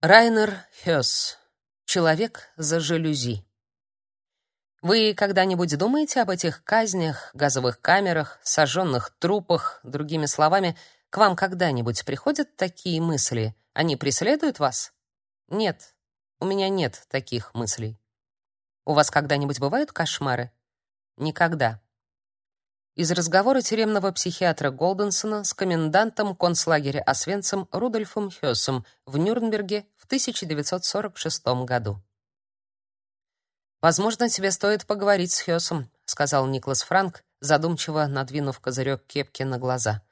Райнер Хёс. Человек за жалюзи. Вы когда-нибудь думаете об этих казнях, газовых камерах, сожженных трупах, другими словами, к вам когда-нибудь приходят такие мысли? Они преследуют вас? Нет. У меня нет таких мыслей. У вас когда-нибудь бывают кошмары? Никогда. Из разговора тюремного психиатра Голденсона с комендантом концлагеря Освенцим Рудольфом Хёсом в Нюрнберге в 1946 году. «Возможно, тебе стоит поговорить с Хёсом», — сказал Никлас Франк, задумчиво надвинув козырек кепки на глаза.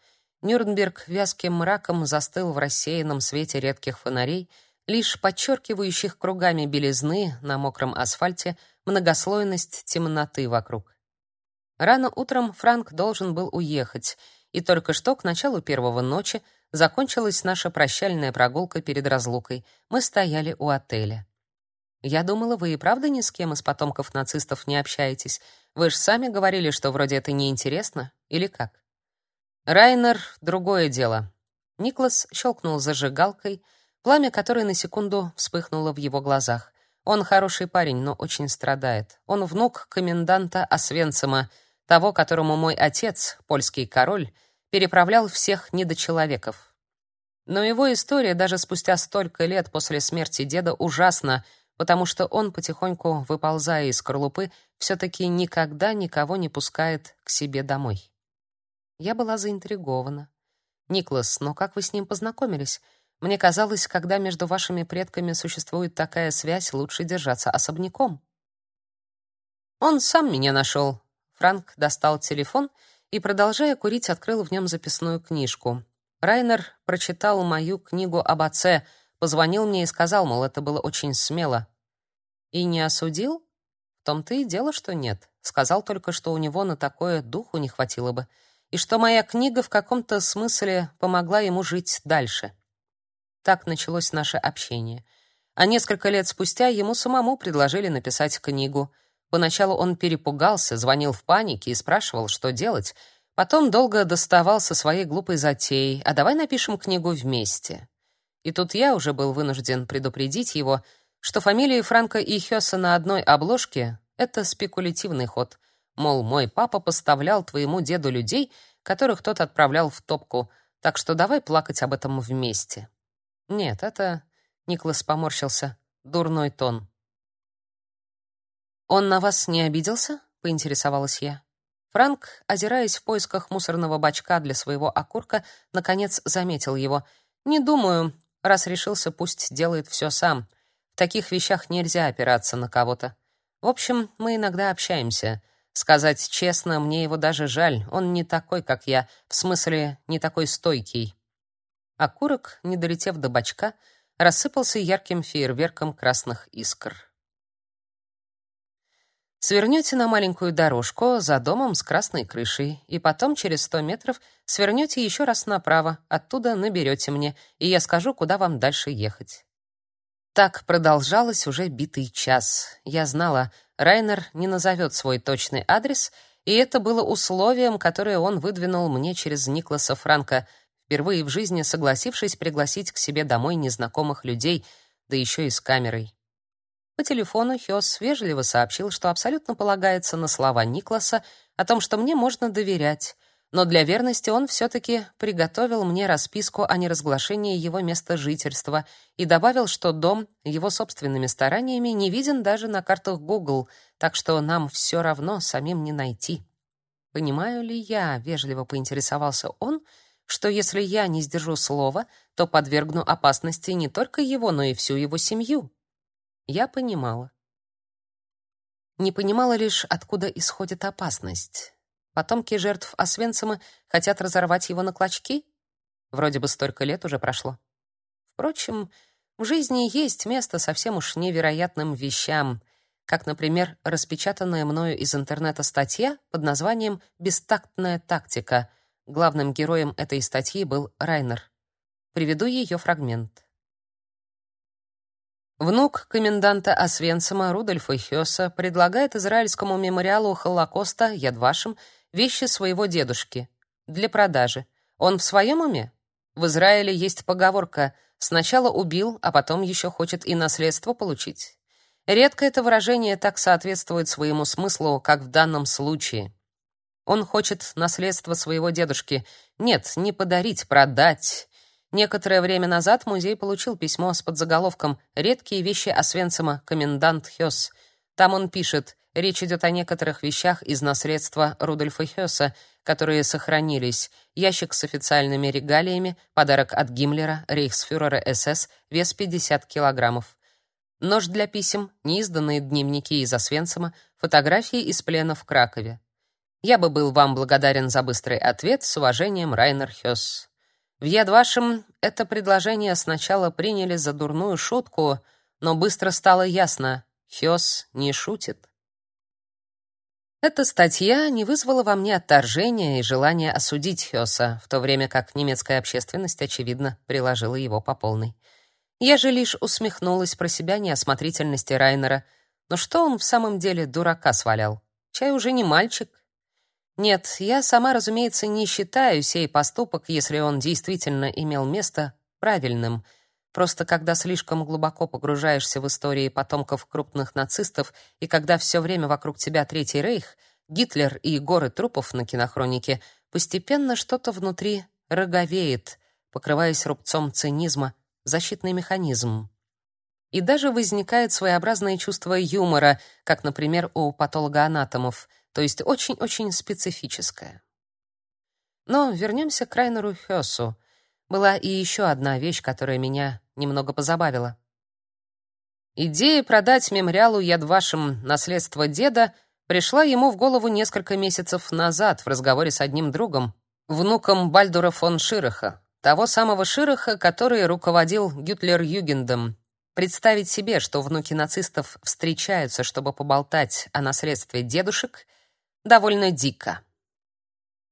Нюрнберг вязким мраком застыл в рассеянном свете редких фонарей, лишь подчеркивающих кругами белизны на мокром асфальте многослойность темноты вокруг. Рано утром Франк должен был уехать, и только что к началу первого ночи закончилась наша прощальная прогулка перед разлукой. Мы стояли у отеля. Я думала, вы и правда ни с кем из потомков нацистов не общаетесь. Вы же сами говорили, что вроде это неинтересно, или как? Райнер другое дело. Никлас щелкнул зажигалкой, пламя которой на секунду вспыхнуло в его глазах. Он хороший парень, но очень страдает. Он внук коменданта Освенцима, того, которому мой отец, польский король, переправлял всех недочеловеков. Но его история даже спустя столько лет после смерти деда ужасна, потому что он потихоньку, выползая из скорлупы, все таки никогда никого не пускает к себе домой. Я была заинтригована. Никлас, но как вы с ним познакомились? Мне казалось, когда между вашими предками существует такая связь, лучше держаться особняком. Он сам меня нашел, Франк достал телефон и, продолжая курить, открыл в нем записную книжку. Райнер прочитал мою книгу об отце, позвонил мне и сказал, мол, это было очень смело. И не осудил? В том-то и дело, что нет. Сказал только, что у него на такое духу не хватило бы, и что моя книга в каком-то смысле помогла ему жить дальше. Так началось наше общение. А несколько лет спустя ему самому предложили написать книгу — Поначалу он перепугался, звонил в панике и спрашивал, что делать. Потом долго доставал со своей глупой затеей: "А давай напишем книгу вместе". И тут я уже был вынужден предупредить его, что фамилии Франка и Хёса на одной обложке это спекулятивный ход. Мол, мой папа поставлял твоему деду людей, которых тот отправлял в топку, так что давай плакать об этом вместе. Нет, это Никлас поморщился. Дурной тон. «Он на вас не обиделся?» — поинтересовалась я. Франк, озираясь в поисках мусорного бачка для своего окурка, наконец заметил его. «Не думаю. Раз решился, пусть делает все сам. В таких вещах нельзя опираться на кого-то. В общем, мы иногда общаемся. Сказать честно, мне его даже жаль. Он не такой, как я, в смысле, не такой стойкий». Окурок, не долетев до бачка, рассыпался ярким фейерверком красных искр. Свернете на маленькую дорожку за домом с красной крышей, и потом через сто метров свернете еще раз направо, оттуда наберете мне, и я скажу, куда вам дальше ехать. Так продолжалось уже битый час. Я знала, Райнер не назовет свой точный адрес, и это было условием, которое он выдвинул мне через Никласа Франка, впервые в жизни согласившись пригласить к себе домой незнакомых людей, да еще и с камерой. По телефону Хёс вежливо сообщил, что абсолютно полагается на слова Никласа о том, что мне можно доверять, но для верности он все-таки приготовил мне расписку о неразглашении его места жительства и добавил, что дом его собственными стараниями не виден даже на картах Google, так что нам все равно самим не найти. Понимаю ли я, вежливо поинтересовался он, что если я не сдержу слова, то подвергну опасности не только его, но и всю его семью. Я понимала. Не понимала лишь, откуда исходит опасность. Потомки жертв Освенцима хотят разорвать его на клочки? Вроде бы столько лет уже прошло. Впрочем, в жизни есть место совсем уж невероятным вещам, как, например, распечатанная мною из интернета статья под названием «Бестактная тактика». Главным героем этой статьи был Райнер. Приведу ее фрагмент. Внук коменданта Освенцима Рудольфа Хёса предлагает израильскому мемориалу Холокоста Ядвашем вещи своего дедушки для продажи. Он в своем уме? В Израиле есть поговорка Сначала убил, а потом еще хочет и наследство получить. Редко это выражение так соответствует своему смыслу, как в данном случае. Он хочет наследство своего дедушки. Нет, не подарить, продать. Некоторое время назад музей получил письмо с подзаголовком «Редкие вещи Освенцима. Комендант Хёс». Там он пишет Речь идет о некоторых вещах из наследства Рудольфа Хёса, которые сохранились. Ящик с официальными регалиями, подарок от Гиммлера, рейхсфюрера СС, вес 50 килограммов. Нож для писем, неизданные дневники из Освенцима, фотографии из плена в Кракове. Я бы был вам благодарен за быстрый ответ. С уважением, Райнер Хёс. В Ядвашем это предложение сначала приняли за дурную шутку, но быстро стало ясно — Хёс не шутит. Эта статья не вызвала во мне отторжения и желания осудить Хёса, в то время как немецкая общественность, очевидно, приложила его по полной. Я же лишь усмехнулась про себя неосмотрительности Райнера. Но что он в самом деле дурака свалял? Чай уже не мальчик. Нет, я сама, разумеется, не считаю сей поступок, если он действительно имел место, правильным — Просто когда слишком глубоко погружаешься в истории потомков крупных нацистов и когда все время вокруг тебя Третий Рейх, Гитлер и горы трупов на кинохронике, постепенно что-то внутри роговеет, покрываясь рубцом цинизма, защитный механизм. И даже возникает своеобразное чувство юмора, как, например, у патологоанатомов, то есть очень-очень специфическое. Но вернемся к Райнеру Хёсу. Была и еще одна вещь, которая меня немного позабавила. Идея продать мемориалу Ядвашем наследство деда пришла ему в голову несколько месяцев назад в разговоре с одним другом, внуком Бальдура фон Шираха, того самого Шираха, который руководил Гютлер-Югендом. Представить себе, что внуки нацистов встречаются, чтобы поболтать о наследстве дедушек, довольно дико.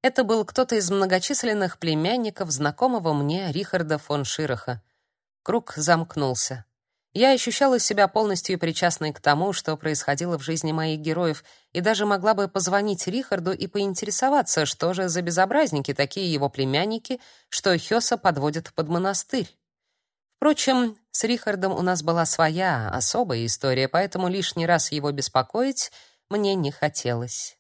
Это был кто-то из многочисленных племянников знакомого мне Рихарда фон Шираха. Круг замкнулся. Я ощущала себя полностью причастной к тому, что происходило в жизни моих героев, и даже могла бы позвонить Рихарду и поинтересоваться, что же за безобразники такие его племянники, что Хёса подводят под монастырь. Впрочем, с Рихардом у нас была своя, особая история, поэтому лишний раз его беспокоить мне не хотелось.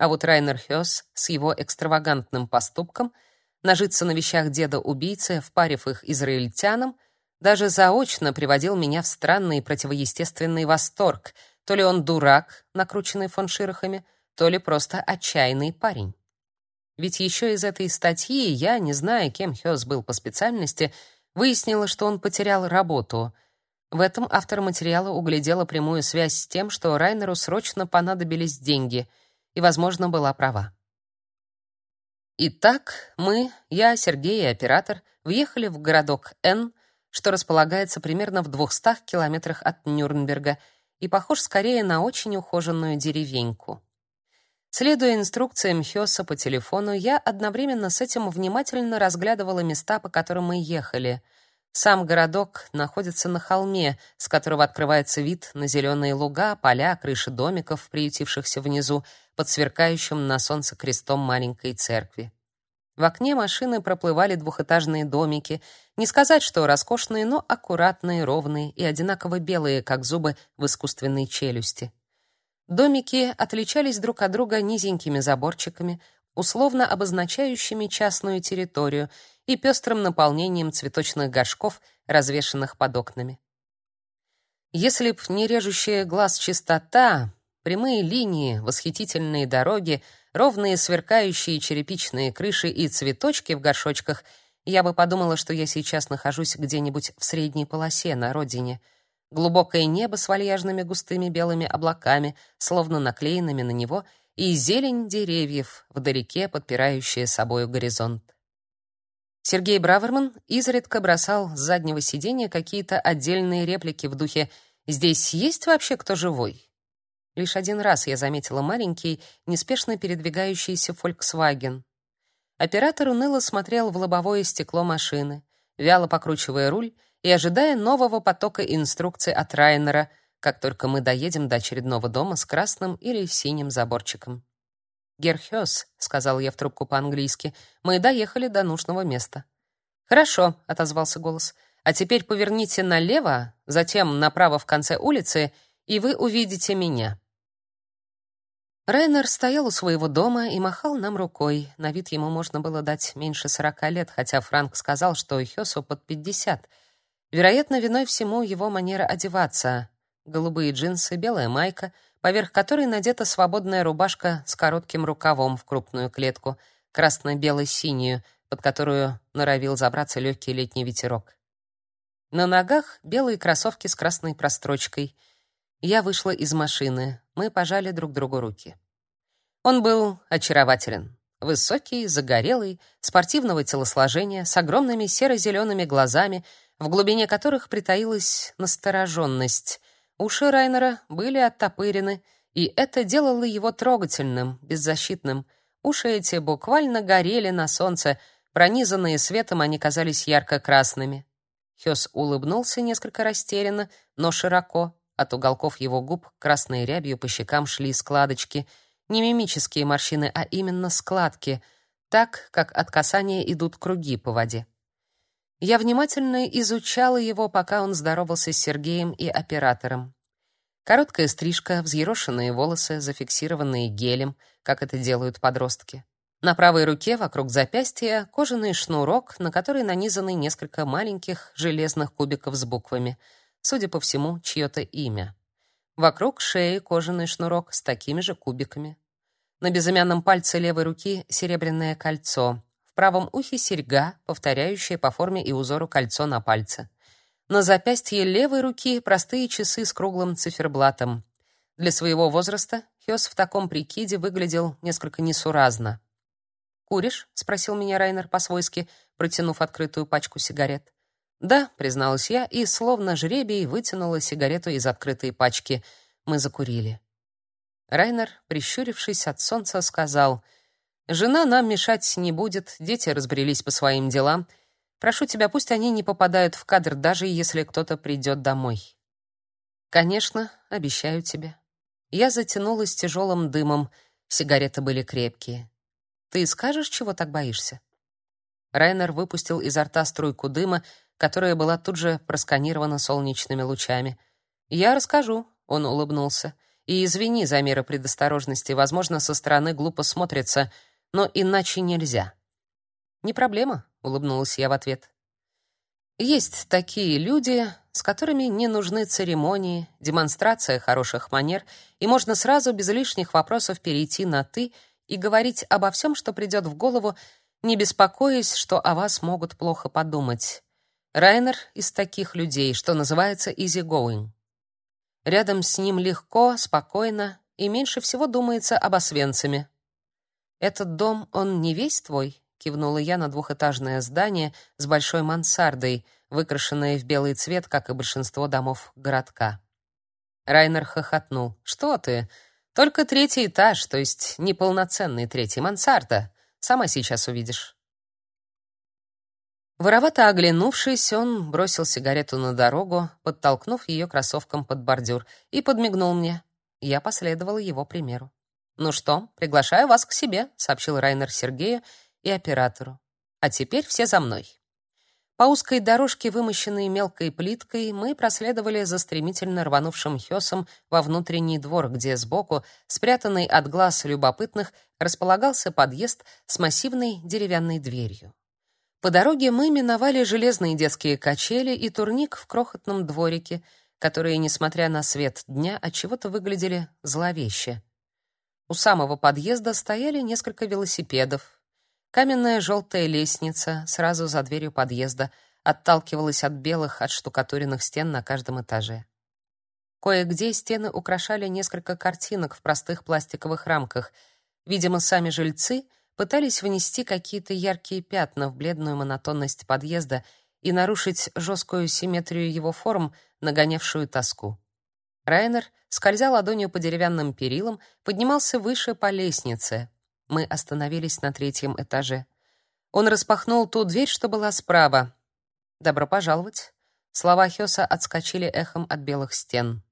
А вот Райнер Хёс с его экстравагантным поступком нажиться на вещах деда-убийцы, впарив их израильтянам, даже заочно приводил меня в странный противоестественный восторг. То ли он дурак, накрученный фон Широхами, то ли просто отчаянный парень. Ведь еще из этой статьи я, не зная, кем Хёс был по специальности, выяснила, что он потерял работу. В этом автор материала углядела прямую связь с тем, что Райнеру срочно понадобились деньги — и, возможно, была права. Итак, мы, я, Сергей и оператор, въехали в городок Н, что располагается примерно в 200 километрах от Нюрнберга и похож скорее на очень ухоженную деревеньку. Следуя инструкциям Хёса по телефону, я одновременно с этим внимательно разглядывала места, по которым мы ехали — сам городок находится на холме, с которого открывается вид на зеленые луга, поля, крыши домиков, приютившихся внизу, под сверкающим на солнце крестом маленькой церкви. В окне машины проплывали двухэтажные домики, не сказать, что роскошные, но аккуратные, ровные и одинаково белые, как зубы в искусственной челюсти. Домики отличались друг от друга низенькими заборчиками, условно обозначающими частную территорию, и пестрым наполнением цветочных горшков, развешанных под окнами. Если б не режущая глаз чистота, прямые линии, восхитительные дороги, ровные сверкающие черепичные крыши и цветочки в горшочках, я бы подумала, что я сейчас нахожусь где-нибудь в средней полосе на родине. Глубокое небо с вальяжными густыми белыми облаками, словно наклеенными на него, и зелень деревьев, вдалеке подпирающая собою горизонт. Сергей Браверман изредка бросал с заднего сиденья какие-то отдельные реплики в духе «Здесь есть вообще кто живой?» Лишь один раз я заметила маленький, неспешно передвигающийся Volkswagen. Оператор уныло смотрел в лобовое стекло машины, вяло покручивая руль и ожидая нового потока инструкций от Райнера, как только мы доедем до очередного дома с красным или синим заборчиком. «Герхёс», — сказал я в трубку по-английски, — «мы доехали до нужного места». «Хорошо», — отозвался голос. А теперь поверните налево, затем направо в конце улицы, и вы увидите меня. Райнер стоял у своего дома и махал нам рукой. На вид ему можно было дать меньше сорока лет, хотя Франк сказал, что Хёсу под пятьдесят. Вероятно, виной всему его манера одеваться. Голубые джинсы, белая майка, поверх которой надета свободная рубашка с коротким рукавом в крупную клетку, красно-бело-синюю, под которую норовил забраться легкий летний ветерок. На ногах белые кроссовки с красной прострочкой. Я вышла из машины. Мы пожали друг другу руки. Он был очарователен. Высокий, загорелый, спортивного телосложения, с огромными серо-зелеными глазами, в глубине которых притаилась настороженность. Уши Райнера были оттопырены, и это делало его трогательным, беззащитным. Уши эти буквально горели на солнце, пронизанные светом они казались ярко-красными. Хёс улыбнулся несколько растерянно, но широко. От уголков его губ красной рябью по щекам шли складочки — не мимические морщины, а именно складки, так, как от касания идут круги по воде. Я внимательно изучала его, пока он здоровался с Сергеем и оператором. Короткая стрижка, взъерошенные волосы, зафиксированные гелем, как это делают подростки. На правой руке вокруг запястья кожаный шнурок, на который нанизаны несколько маленьких железных кубиков с буквами. Судя по всему, чье-то имя. Вокруг шеи кожаный шнурок с такими же кубиками. На безымянном пальце левой руки серебряное кольцо. Правом ухе серьга, повторяющая по форме и узору кольцо на пальце. На запястье левой руки простые часы с круглым циферблатом. Для своего возраста Хёс в таком прикиде выглядел несколько несуразно. «Куришь?» — спросил меня Райнер по-свойски, протянув открытую пачку сигарет. «Да», — призналась я, и, словно жребий, вытянула сигарету из открытой пачки. Мы закурили. Райнер, прищурившись от солнца, сказал: "Жена нам мешать не будет, дети разбрелись по своим делам. Прошу тебя, пусть они не попадают в кадр, даже если кто-то придет домой". "Конечно, обещаю тебе". Я затянулась тяжелым дымом. Сигареты были крепкие. "Ты скажешь, чего так боишься?" Райнер выпустил изо рта струйку дыма, которая была тут же просканирована солнечными лучами. "Я расскажу", он улыбнулся. И извини за меры предосторожности, возможно, со стороны глупо смотрится, но иначе нельзя. Не проблема, улыбнулась я в ответ. Есть такие люди, с которыми не нужны церемонии, демонстрация хороших манер, и можно сразу без лишних вопросов перейти на ты и говорить обо всем, что придет в голову, не беспокоясь, что о вас могут плохо подумать. Райнер из таких людей, что называется easy going. Рядом с ним легко, спокойно и меньше всего думается об освенциме. «Этот дом, он не весь твой?» — кивнула я на двухэтажное здание с большой мансардой, выкрашенное в белый цвет, как и большинство домов городка. Райнер хохотнул. «Что ты? Только третий этаж, то есть неполноценный третий мансарда. Сама сейчас увидишь». Воровато оглянувшись, он бросил сигарету на дорогу, подтолкнув ее кроссовком под бордюр, и подмигнул мне. Я последовала его примеру. «Ну что, приглашаю вас к себе», — сообщил Райнер Сергею и оператору. «А теперь все за мной». По узкой дорожке, вымощенной мелкой плиткой, мы проследовали за стремительно рванувшим Хёсом во внутренний двор, где сбоку, спрятанный от глаз любопытных, располагался подъезд с массивной деревянной дверью. По дороге мы миновали железные детские качели и турник в крохотном дворике, которые, несмотря на свет дня, от чего-то выглядели зловеще. У самого подъезда стояли несколько велосипедов. Каменная желтая лестница сразу за дверью подъезда отталкивалась от белых отштукатуренных стен на каждом этаже. Кое-где стены украшали несколько картинок в простых пластиковых рамках. Видимо, сами жильцы — пытались внести какие-то яркие пятна в бледную монотонность подъезда и нарушить жесткую симметрию его форм, нагонявшую тоску. Райнер, скользя ладонью по деревянным перилам, поднимался выше по лестнице. Мы остановились на третьем этаже. Он распахнул ту дверь, что была справа. «Добро пожаловать!» Слова Хёса отскочили эхом от белых стен.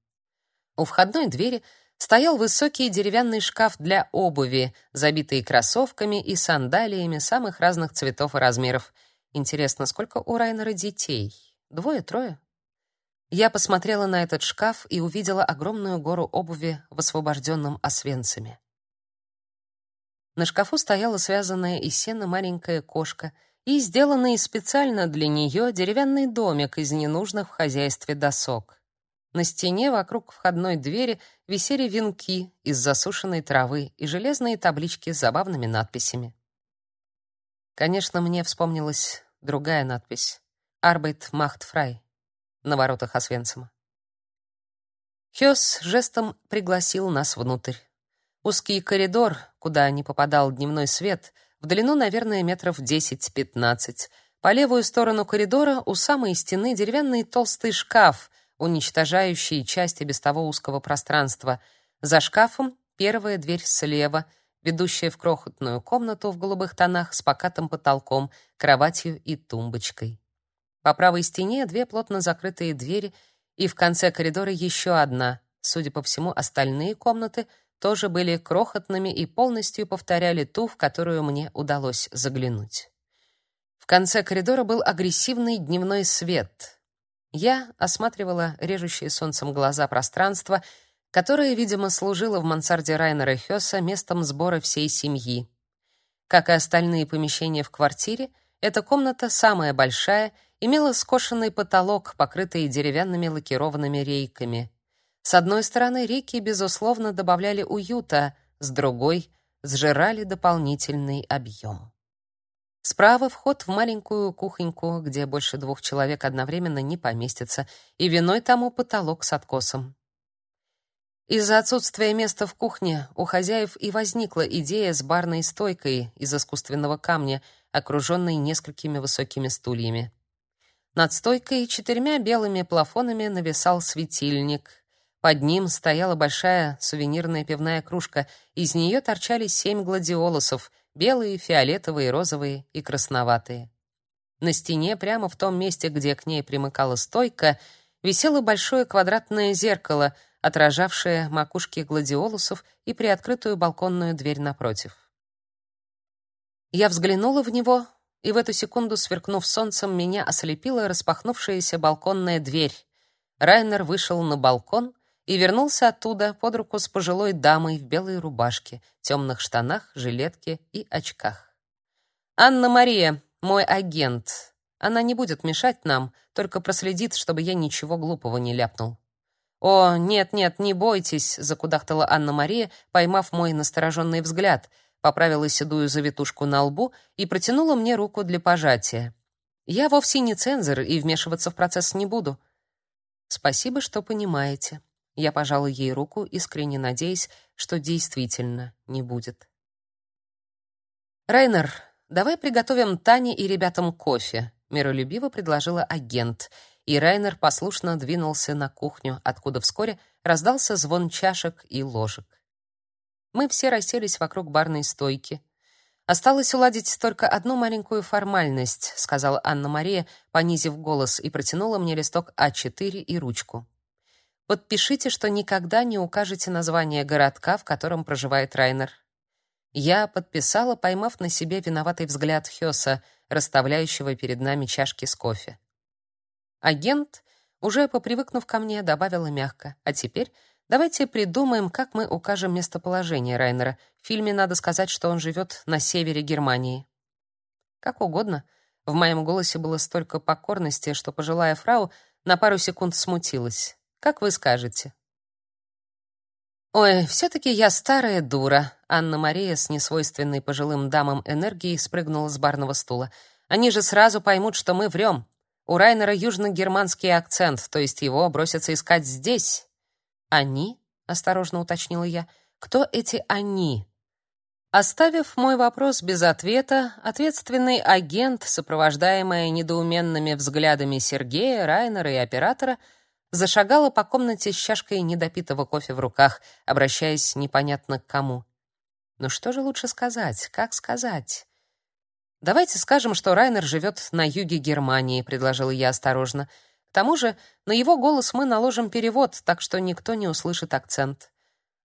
У входной двери стоял высокий деревянный шкаф для обуви, забитый кроссовками и сандалиями самых разных цветов и размеров. Интересно, сколько у Райнера детей? Двое-трое. Я посмотрела на этот шкаф и увидела огромную гору обуви в освобожденном Освенциме. На шкафу стояла связанная из сена маленькая кошка и сделанный специально для нее деревянный домик из ненужных в хозяйстве досок. На стене вокруг входной двери висели венки из засушенной травы и железные таблички с забавными надписями. Конечно, мне вспомнилась другая надпись «Arbeit macht frei» на воротах Освенцима. Хёс жестом пригласил нас внутрь. Узкий коридор, куда не попадал дневной свет, в длину, наверное, метров 10-15. По левую сторону коридора у самой стены деревянный толстый шкаф, уничтожающий часть без того узкого пространства. За шкафом первая дверь слева, ведущая в крохотную комнату в голубых тонах с покатым потолком, кроватью и тумбочкой. По правой стене две плотно закрытые двери, и в конце коридора еще одна. Судя по всему, остальные комнаты тоже были крохотными и полностью повторяли ту, в которую мне удалось заглянуть. В конце коридора был агрессивный дневной свет. Я осматривала режущие солнцем глаза пространство, которое, видимо, служило в мансарде Райнера Хёса местом сбора всей семьи. Как и остальные помещения в квартире, эта комната самая большая — имела скошенный потолок, покрытый деревянными лакированными рейками. С одной стороны, рейки, безусловно, добавляли уюта, с другой — сжирали дополнительный объем. Справа вход в маленькую кухоньку, где больше двух человек одновременно не поместится, и виной тому потолок с откосом. Из-за отсутствия места в кухне у хозяев и возникла идея с барной стойкой из искусственного камня, окруженной несколькими высокими стульями. Над стойкой четырьмя белыми плафонами нависал светильник. Под ним стояла большая сувенирная пивная кружка. Из нее торчали семь гладиолусов: белые, фиолетовые, розовые и красноватые. На стене, прямо в том месте, где к ней примыкала стойка, висело большое квадратное зеркало, отражавшее макушки гладиолусов и приоткрытую балконную дверь напротив. Я взглянула в него, и в эту секунду, сверкнув солнцем, меня ослепила распахнувшаяся балконная дверь. Райнер вышел на балкон и вернулся оттуда под руку с пожилой дамой в белой рубашке, темных штанах, жилетке и очках. «Анна-Мария, мой агент. Она не будет мешать нам, только проследит, чтобы я ничего глупого не ляпнул». «О, нет-нет, не бойтесь», — закудахтала Анна-Мария, поймав мой настороженный взгляд — поправила седую завитушку на лбу и протянула мне руку для пожатия. Я вовсе не цензор и вмешиваться в процесс не буду. Спасибо, что понимаете. Я пожала ей руку, искренне надеясь, что действительно не будет. Рейнер, давай приготовим Тане и ребятам кофе, миролюбиво предложила агент, и Райнер послушно двинулся на кухню, откуда вскоре раздался звон чашек и ложек. Мы все расселись вокруг барной стойки. Осталось уладить только одну маленькую формальность, сказала Анна-Мария, понизив голос, и протянула мне листок А4 и ручку. Подпишите, что никогда не укажете название городка, в котором проживает Райнер. Я подписала, поймав на себе виноватый взгляд Хёса, расставляющего перед нами чашки с кофе. Агент, уже попривыкнув ко мне, добавила мягко: "А теперь Давайте придумаем, как мы укажем местоположение Райнера. В фильме надо сказать, что он живет на севере Германии. Как угодно. В моем голосе было столько покорности, что пожилая фрау на пару секунд смутилась. Как вы скажете? Ой, все таки я старая дура. Анна-Мария с несвойственной пожилым дамам энергией спрыгнула с барного стула. Они же сразу поймут, что мы врем. У Райнера южно-германский акцент, то есть его бросятся искать здесь, «Они?» — осторожно уточнила я. «Кто эти «они»?» Оставив мой вопрос без ответа, ответственный агент, сопровождаемая недоуменными взглядами Сергея, Райнера и оператора, зашагала по комнате с чашкой недопитого кофе в руках, обращаясь непонятно к кому. Ну что же лучше сказать? Как сказать? Давайте скажем, что Райнер живет на юге Германии, предложила я осторожно. К тому же, на его голос мы наложим перевод, так что никто не услышит акцент.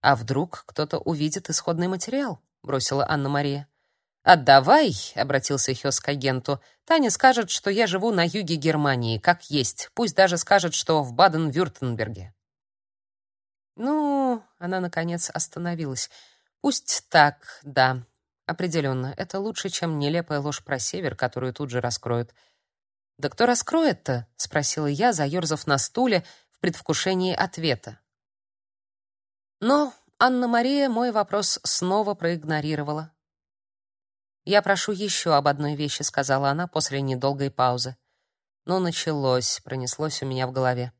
А вдруг кто-то увидит исходный материал, бросила Анна-Мария. «Отдавай», — обратился Хёс к агенту. «Таня скажет, что я живу на юге Германии, как есть. Пусть даже скажет, что в Баден-Вюртемберге». Ну, она наконец остановилась. Пусть так, да. Определенно, это лучше, чем нелепая ложь про север, которую тут же раскроют. Да кто раскроет-то? спросила я, заерзав на стуле в предвкушении ответа. Но Анна-Мария мой вопрос снова проигнорировала. «Я прошу еще об одной вещи», — сказала она после недолгой паузы. «Ну, началось», — пронеслось у меня в голове.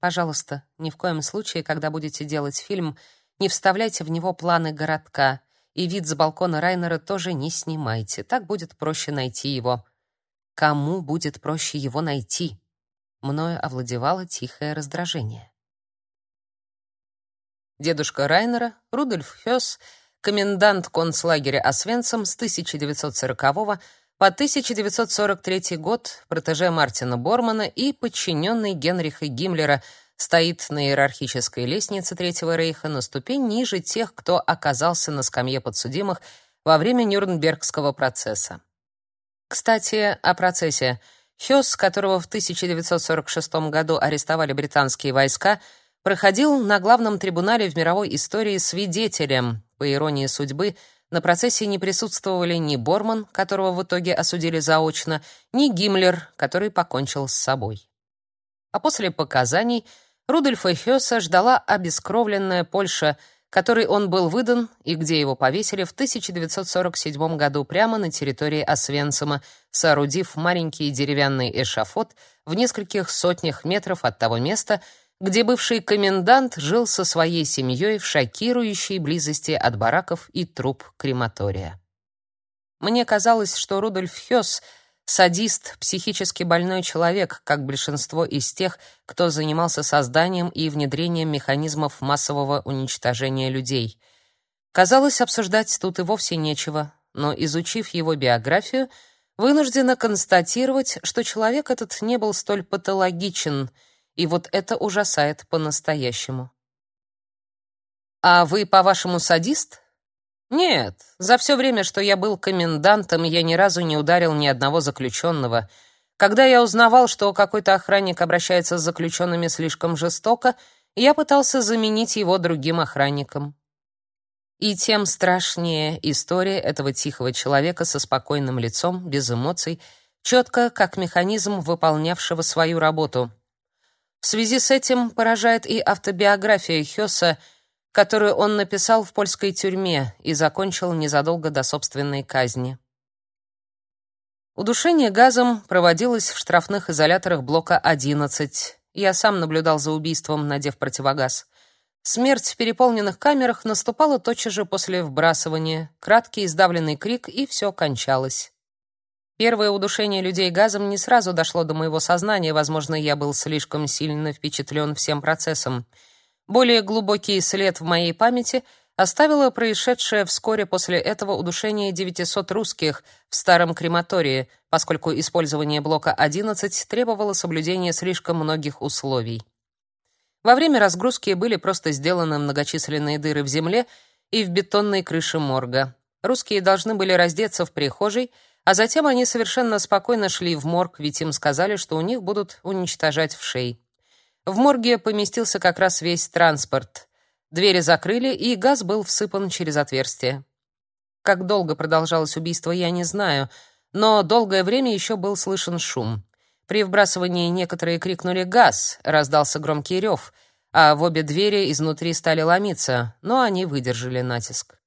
«Пожалуйста, ни в коем случае, когда будете делать фильм, не вставляйте в него планы городка, и вид с балкона Райнера тоже не снимайте. Так будет проще найти его». «Кому будет проще его найти?» Мною овладевало тихое раздражение. Дедушка Райнера, Рудольф Хёс, комендант концлагеря Освенцим с 1940 по 1943 год, протеже Мартина Бормана и подчиненный Генриха Гиммлера, стоит на иерархической лестнице Третьего рейха на ступень ниже тех, кто оказался на скамье подсудимых во время Нюрнбергского процесса. Кстати, о процессе. Хёс, которого в 1946 году арестовали британские войска, проходил на главном трибунале в мировой истории свидетелем. По иронии судьбы, на процессе не присутствовали ни Борман, которого в итоге осудили заочно, ни Гиммлер, который покончил с собой. А после показаний Рудольфа Хёса ждала обескровленная Польша, которой он был выдан и где его повесили в 1947 году прямо на территории Освенцима, соорудив маленький деревянный эшафот в нескольких сотнях метров от того места, где бывший комендант жил со своей семьей в шокирующей близости от бараков и труб крематория. Мне казалось, что Рудольф Хёс — садист, психически больной человек, как большинство из тех, кто занимался созданием и внедрением механизмов массового уничтожения людей. Казалось, обсуждать тут и вовсе нечего, но, изучив его биографию, вынуждена констатировать, что человек этот не был столь патологичен — и вот это ужасает по-настоящему. А вы, по-вашему, садист? Нет, за все время, что я был комендантом, я ни разу не ударил ни одного заключенного. Когда я узнавал, что какой-то охранник обращается с заключенными слишком жестоко, я пытался заменить его другим охранником. И тем страшнее история этого тихого человека со спокойным лицом, без эмоций, четко как механизм выполнявшего свою работу — в связи с этим поражает и автобиография Хёса, которую он написал в польской тюрьме и закончил незадолго до собственной казни. Удушение газом проводилось в штрафных изоляторах блока 11. Я сам наблюдал за убийством, надев противогаз. Смерть в переполненных камерах наступала тотчас же после вбрасывания. Краткий издавленный крик, и все кончалось. Первое удушение людей газом не сразу дошло до моего сознания, возможно, я был слишком сильно впечатлен всем процессом. Более глубокий след в моей памяти оставило происшедшее вскоре после этого удушение 900 русских в старом крематории, поскольку использование блока 11 требовало соблюдения слишком многих условий. Во время разгрузки были просто сделаны многочисленные дыры в земле и в бетонной крыше морга. Русские должны были раздеться в прихожей, а затем они совершенно спокойно шли в морг, ведь им сказали, что у них будут уничтожать вшей. В морге поместился как раз весь транспорт. Двери закрыли, и газ был всыпан через отверстие. Как долго продолжалось убийство, я не знаю, но долгое время еще был слышен шум. При вбрасывании некоторые крикнули «Газ!», раздался громкий рев, а в обе двери изнутри стали ломиться, но они выдержали натиск.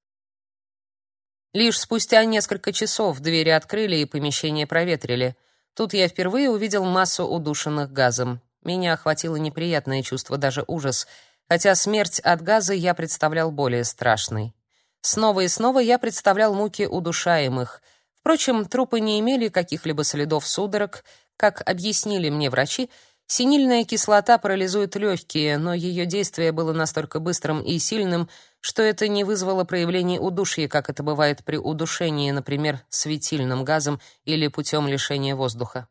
Лишь спустя несколько часов двери открыли и помещение проветрили. Тут я впервые увидел массу удушенных газом. Меня охватило неприятное чувство, даже ужас, хотя смерть от газа я представлял более страшной. Снова и снова я представлял муки удушаемых. Впрочем, трупы не имели каких-либо следов судорог, как объяснили мне врачи, Синильная кислота парализует легкие, но ее действие было настолько быстрым и сильным, что это не вызвало проявлений удушья, как это бывает при удушении, например, светильным газом или путем лишения воздуха.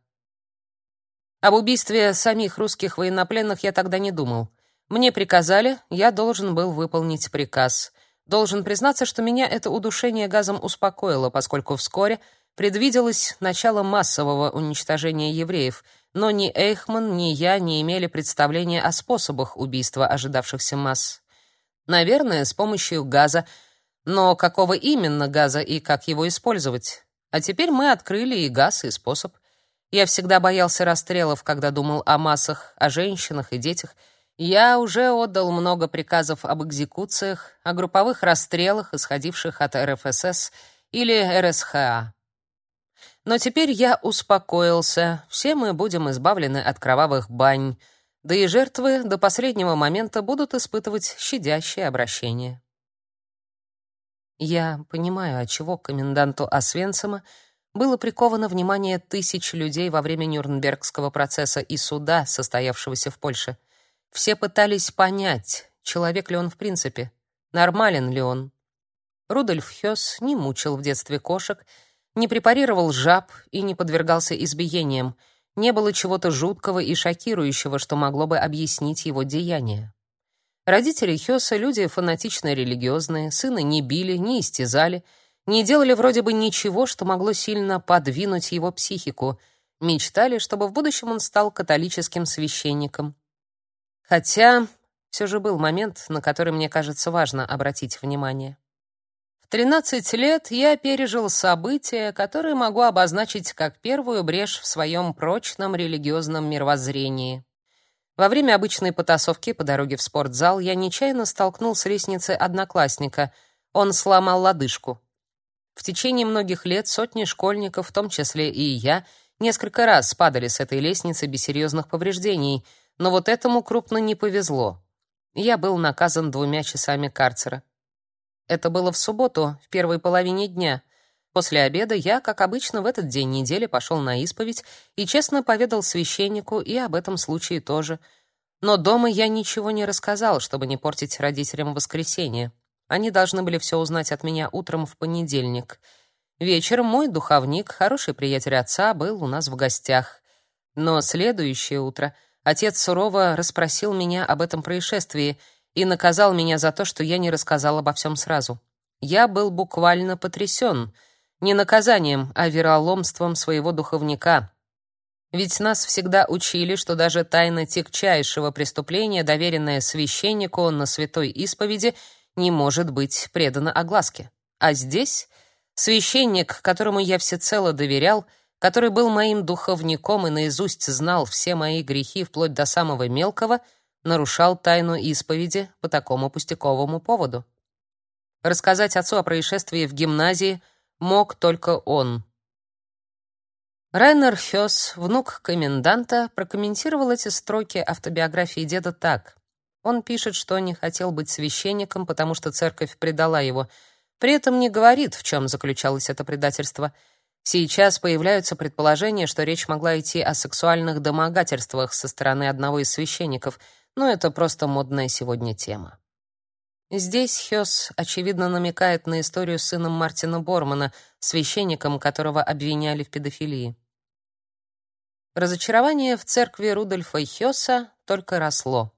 Об убийстве самих русских военнопленных я тогда не думал. Мне приказали, я должен был выполнить приказ. Должен признаться, что меня это удушение газом успокоило, поскольку вскоре предвиделось начало массового уничтожения евреев, но ни Эйхман, ни я не имели представления о способах убийства ожидавшихся масс. Наверное, с помощью газа, но какого именно газа и как его использовать? А теперь мы открыли и газ, и способ. Я всегда боялся расстрелов, когда думал о массах, о женщинах и детях — я уже отдал много приказов об экзекуциях, о групповых расстрелах, исходивших от РФСС или РСХА. Но теперь я успокоился. Все мы будем избавлены от кровавых бань, да и жертвы до последнего момента будут испытывать щадящее обращение. Я понимаю, от чего коменданту Освенцима было приковано внимание тысяч людей во время Нюрнбергского процесса и суда, состоявшегося в Польше. Все пытались понять, человек ли он в принципе, нормален ли он. Рудольф Хёс не мучил в детстве кошек, не препарировал жаб и не подвергался избиениям. Не было чего-то жуткого и шокирующего, что могло бы объяснить его деяния. Родители Хёса люди фанатично религиозные, сына не били, не истязали, не делали вроде бы ничего, что могло сильно подвинуть его психику. Мечтали, чтобы в будущем он стал католическим священником. Хотя все же был момент, на который мне кажется важно обратить внимание. В 13 лет я пережил события, которые могу обозначить как первую брешь в своем прочном религиозном мировоззрении. Во время обычной потасовки по дороге в спортзал я нечаянно столкнулся с лестницей одноклассника. Он сломал лодыжку. В течение многих лет сотни школьников, в том числе и я, несколько раз падали с этой лестницы без серьезных повреждений — но вот этому крупно не повезло. Я был наказан двумя часами карцера. Это было в субботу, в первой половине дня. После обеда я, как обычно, в этот день недели пошел на исповедь и честно поведал священнику и об этом случае тоже. Но дома я ничего не рассказал, чтобы не портить родителям воскресенье. Они должны были все узнать от меня утром в понедельник. Вечером мой духовник, хороший приятель отца, был у нас в гостях. Но следующее утро Отец сурово расспросил меня об этом происшествии и наказал меня за то, что я не рассказал обо всем сразу. Я был буквально потрясен. Не наказанием, а вероломством своего духовника. Ведь нас всегда учили, что даже тайна тягчайшего преступления, доверенная священнику на святой исповеди, не может быть предана огласке. А здесь священник, которому я всецело доверял, — который был моим духовником и наизусть знал все мои грехи вплоть до самого мелкого, нарушал тайну исповеди по такому пустяковому поводу. Рассказать отцу о происшествии в гимназии мог только он. Райнер Хёс, внук коменданта, прокомментировал эти строки автобиографии деда так: он пишет, что не хотел быть священником, потому что церковь предала его. При этом не говорит, в чем заключалось это предательство. Сейчас появляются предположения, что речь могла идти о сексуальных домогательствах со стороны одного из священников, но это просто модная сегодня тема. Здесь Хёс очевидно намекает на историю с сыном Мартина Бормана, священником, которого обвиняли в педофилии. Разочарование в церкви Рудольфа Хёса только росло.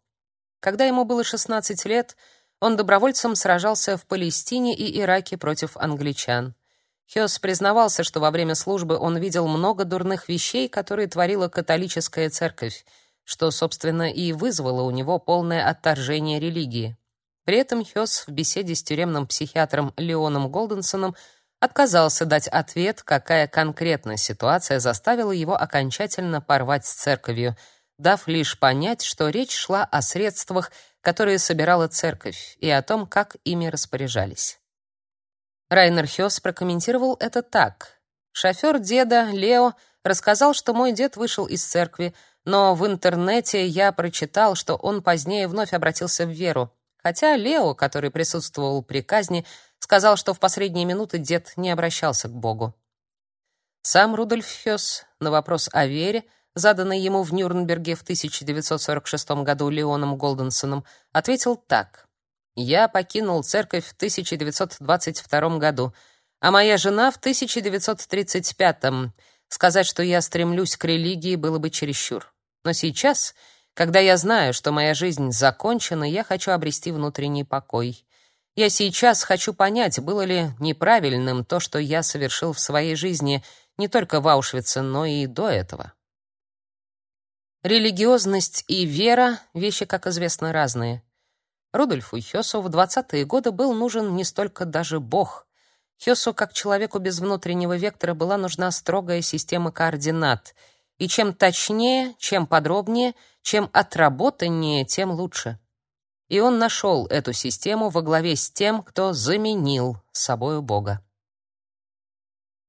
Когда ему было 16 лет, он добровольцем сражался в Палестине и Ираке против англичан. Хёс признавался, что во время службы он видел много дурных вещей, которые творила католическая церковь, что, собственно, и вызвало у него полное отторжение религии. При этом Хёс в беседе с тюремным психиатром Леоном Голденсоном отказался дать ответ, какая конкретно ситуация заставила его окончательно порвать с церковью, дав лишь понять, что речь шла о средствах, которые собирала церковь, и о том, как ими распоряжались. Райнер Хёс прокомментировал это так: Шофёр деда Лео рассказал, что мой дед вышел из церкви, но в интернете я прочитал, что он позднее вновь обратился в веру. Хотя Лео, который присутствовал при казни, сказал, что в последние минуты дед не обращался к Богу. Сам Рудольф Хёс на вопрос о вере, заданный ему в Нюрнберге в 1946 году Леоном Голденсоном, ответил так: я покинул церковь в 1922 году, а моя жена в 1935. Сказать, что я стремлюсь к религии, было бы чересчур. Но сейчас, когда я знаю, что моя жизнь закончена, я хочу обрести внутренний покой. Я сейчас хочу понять, было ли неправильным то, что я совершил в своей жизни не только в Аушвице, но и до этого. Религиозность и вера — вещи, как известно, разные. Рудольфу Хёсу в 20-е годы был нужен не столько даже Бог. Хёсу, как человеку без внутреннего вектора, была нужна строгая система координат. И чем точнее, чем подробнее, чем отработаннее, тем лучше. И он нашел эту систему во главе с тем, кто заменил собою Бога.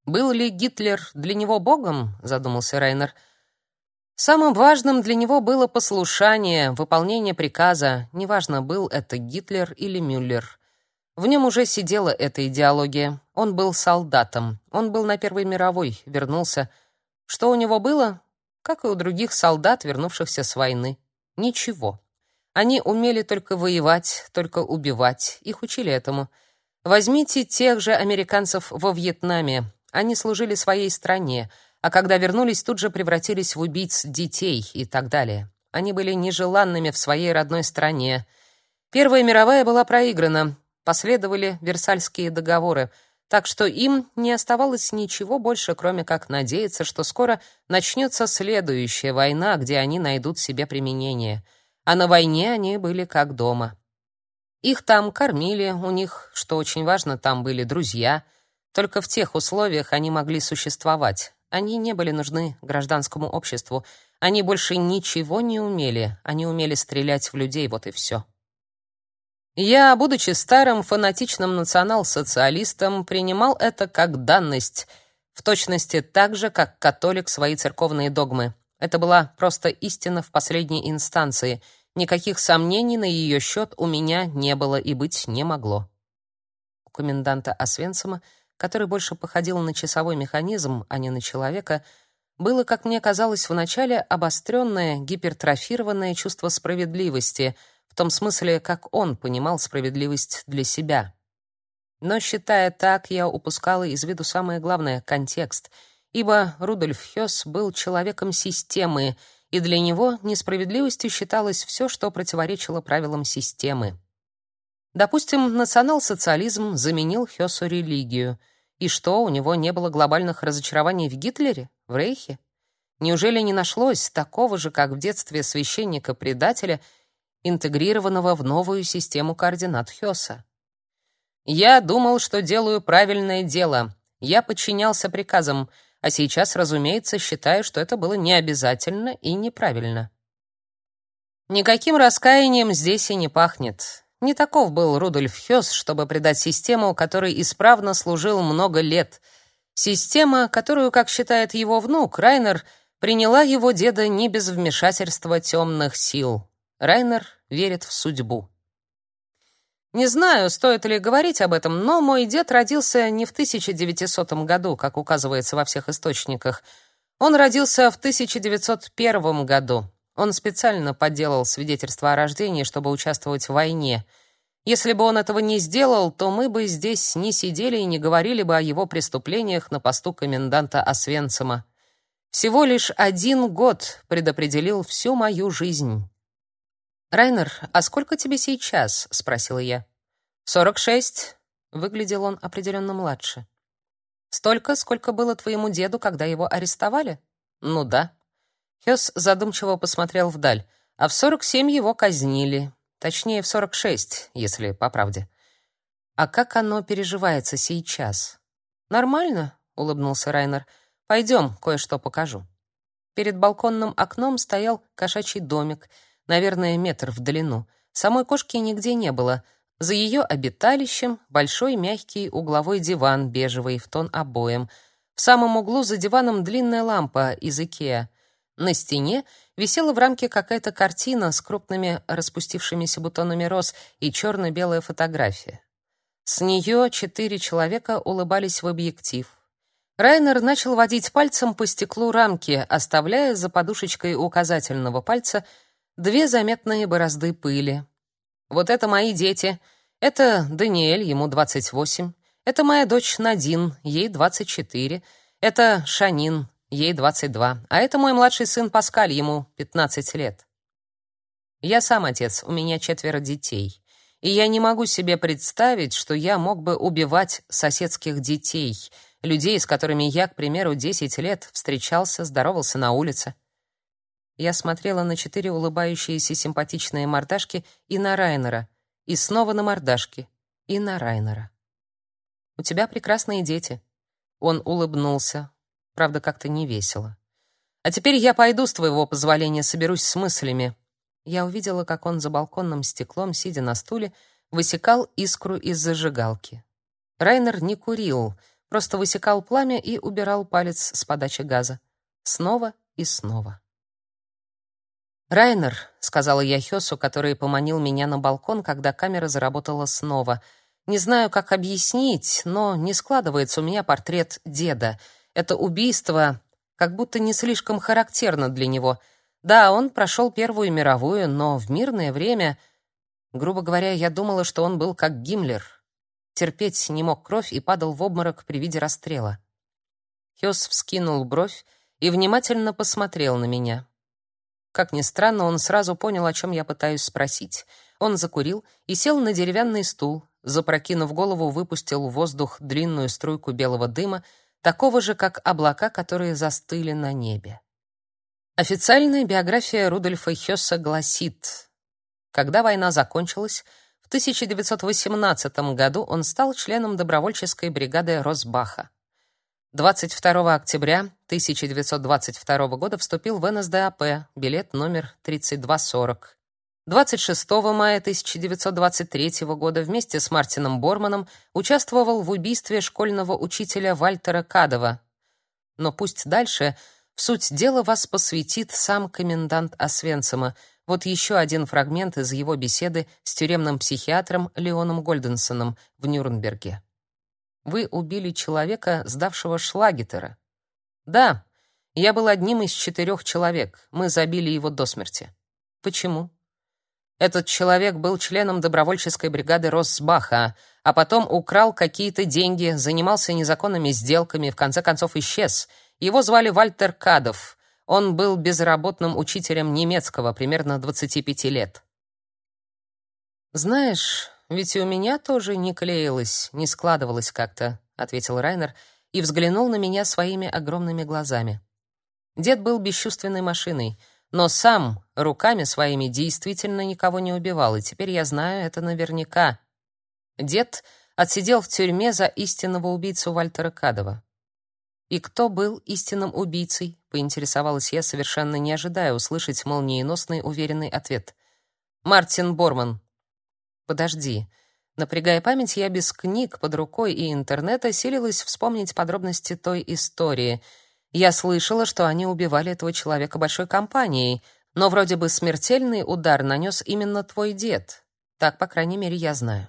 Был ли Гитлер для него богом, задумался Рейнер. Самым важным для него было послушание, выполнение приказа, неважно, был это Гитлер или Мюллер. В нем уже сидела эта идеология. Он был солдатом. Он был на Первой мировой, вернулся. Что у него было? Как и у других солдат, вернувшихся с войны. Ничего. Они умели только воевать, только убивать. Их учили этому. Возьмите тех же американцев во Вьетнаме. Они служили своей стране, а когда вернулись, тут же превратились в убийц детей и так далее. Они были нежеланными в своей родной стране. Первая мировая была проиграна. Последовали Версальские договоры, так что им не оставалось ничего больше, кроме как надеяться, что скоро начнется следующая война, где они найдут себе применение — а на войне они были как дома. Их там кормили, у них, что очень важно, там были друзья. Только в тех условиях они могли существовать. Они не были нужны гражданскому обществу. Они больше ничего не умели. Они умели стрелять в людей, вот и все. Я, будучи старым фанатичным национал-социалистом, принимал это как данность, в точности так же, как католик свои церковные догмы. Это была просто истина в последней инстанции — Никаких сомнений на ее счет у меня не было и быть не могло. У коменданта Освенцима, который больше походил на часовой механизм, а не на человека, было, как мне казалось вначале, обостренное, гипертрофированное чувство справедливости, в том смысле, как он понимал справедливость для себя. Но считая так, я упускала из виду самое главное контекст, ибо Рудольф Хёс был человеком системы, и для него несправедливостью считалось все, что противоречило правилам системы. Допустим, национал-социализм заменил Хёсу религию. И что, у него не было глобальных разочарований в Гитлере, в Рейхе? Неужели не нашлось такого же, как в детстве священника-предателя, интегрированного в новую систему координат Хёса? Я думал, что делаю правильное дело. Я подчинялся приказам — а сейчас, разумеется, считаю, что это было необязательно и неправильно. Никаким раскаянием здесь и не пахнет. Не таков был Рудольф Хёс, чтобы предать систему, которой исправно служил много лет. Система, которую, как считает его внук, Райнер, приняла его деда не без вмешательства темных сил. Райнер верит в судьбу. Не знаю, стоит ли говорить об этом, но мой дед родился не в 1900 году, как указывается во всех источниках. Он родился в 1901 году. Он специально подделал свидетельство о рождении, чтобы участвовать в войне. Если бы он этого не сделал, то мы бы здесь не сидели и не говорили бы о его преступлениях на посту коменданта Освенцима. Всего лишь один год предопределил всю мою жизнь. «Райнер, а сколько тебе сейчас?» — спросила я. «Сорок шесть». Выглядел он определенно младше. «Столько, сколько было твоему деду, когда его арестовали?» «Ну да». Хёс задумчиво посмотрел вдаль. «А в сорок семь его казнили. Точнее, в сорок шесть, если по правде». «А как оно переживается сейчас?» «Нормально», — улыбнулся Райнер. «Пойдем, кое-что покажу». Перед балконным окном стоял кошачий домик — наверное, метр в длину. Самой кошки нигде не было. За ее обиталищем большой мягкий угловой диван бежевый в тон обоям. В самом углу за диваном длинная лампа из Икеа. На стене висела в рамке какая-то картина с крупными распустившимися бутонами роз и черно-белая фотография. С нее четыре человека улыбались в объектив. Райнер начал водить пальцем по стеклу рамки, оставляя за подушечкой указательного пальца две заметные борозды пыли. Вот это мои дети. Это Даниэль, ему 28. Это моя дочь Надин, ей 24. Это Шанин, ей 22. А это мой младший сын Паскаль, ему 15 лет. Я сам отец, у меня четверо детей. и я не могу себе представить, что я мог бы убивать соседских детей, людей, с которыми я, к примеру, 10 лет встречался, здоровался на улице. Я смотрела на четыре улыбающиеся симпатичные мордашки и на Райнера, и снова на мордашки, и на Райнера. «У тебя прекрасные дети». Он улыбнулся, правда, как-то невесело. «А теперь я пойду, с твоего позволения, соберусь с мыслями». Я увидела, как он за балконным стеклом, сидя на стуле, высекал искру из зажигалки. Райнер не курил, просто высекал пламя и убирал палец с подачи газа. Снова и снова. «Райнер», — сказала я Хёсу, который поманил меня на балкон, когда камера заработала снова. «Не знаю, как объяснить, но не складывается у меня портрет деда. Это убийство как будто не слишком характерно для него. Да, он прошел Первую мировую, но в мирное время... Грубо говоря, я думала, что он был как Гиммлер. Терпеть не мог кровь и падал в обморок при виде расстрела». Хёс вскинул бровь и внимательно посмотрел на меня. Как ни странно, он сразу понял, о чем я пытаюсь спросить. Он закурил и сел на деревянный стул, запрокинув голову, выпустил в воздух длинную струйку белого дыма, такого же, как облака, которые застыли на небе. Официальная биография Рудольфа Хёсса гласит: когда война закончилась, в 1918 году он стал членом добровольческой бригады Росбаха. 22 октября 1922 года вступил в НСДАП, билет номер 3240. 26 мая 1923 года вместе с Мартином Борманом участвовал в убийстве школьного учителя Вальтера Кадова. Но пусть дальше в суть дела вас посвятит сам комендант Освенцима. Вот еще один фрагмент из его беседы с тюремным психиатром Леоном Гольденсоном в Нюрнберге. Вы убили человека, сдавшего Шлагетера. Да, я был одним из четырех человек. Мы забили его до смерти. Почему? Этот человек был членом добровольческой бригады Росбаха, а потом украл какие-то деньги, занимался незаконными сделками, в конце концов исчез. Его звали Вальтер Кадов. Он был безработным учителем немецкого, примерно 25 лет. Знаешь, ведь и у меня тоже не клеилось, не складывалось как-то, ответил Райнер и взглянул на меня своими огромными глазами. Дед был бесчувственной машиной, но сам руками своими действительно никого не убивал, и теперь я знаю это наверняка. Дед отсидел в тюрьме за истинного убийцу Вальтера Кадова. И кто был истинным убийцей? поинтересовалась я, совершенно не ожидая услышать молниеносный уверенный ответ. Мартин Борман, Подожди. Напрягая память, я без книг под рукой и интернета силилась вспомнить подробности той истории. Я слышала, что они убивали этого человека большой компанией, но вроде бы смертельный удар нанес именно твой дед. Так, по крайней мере, я знаю.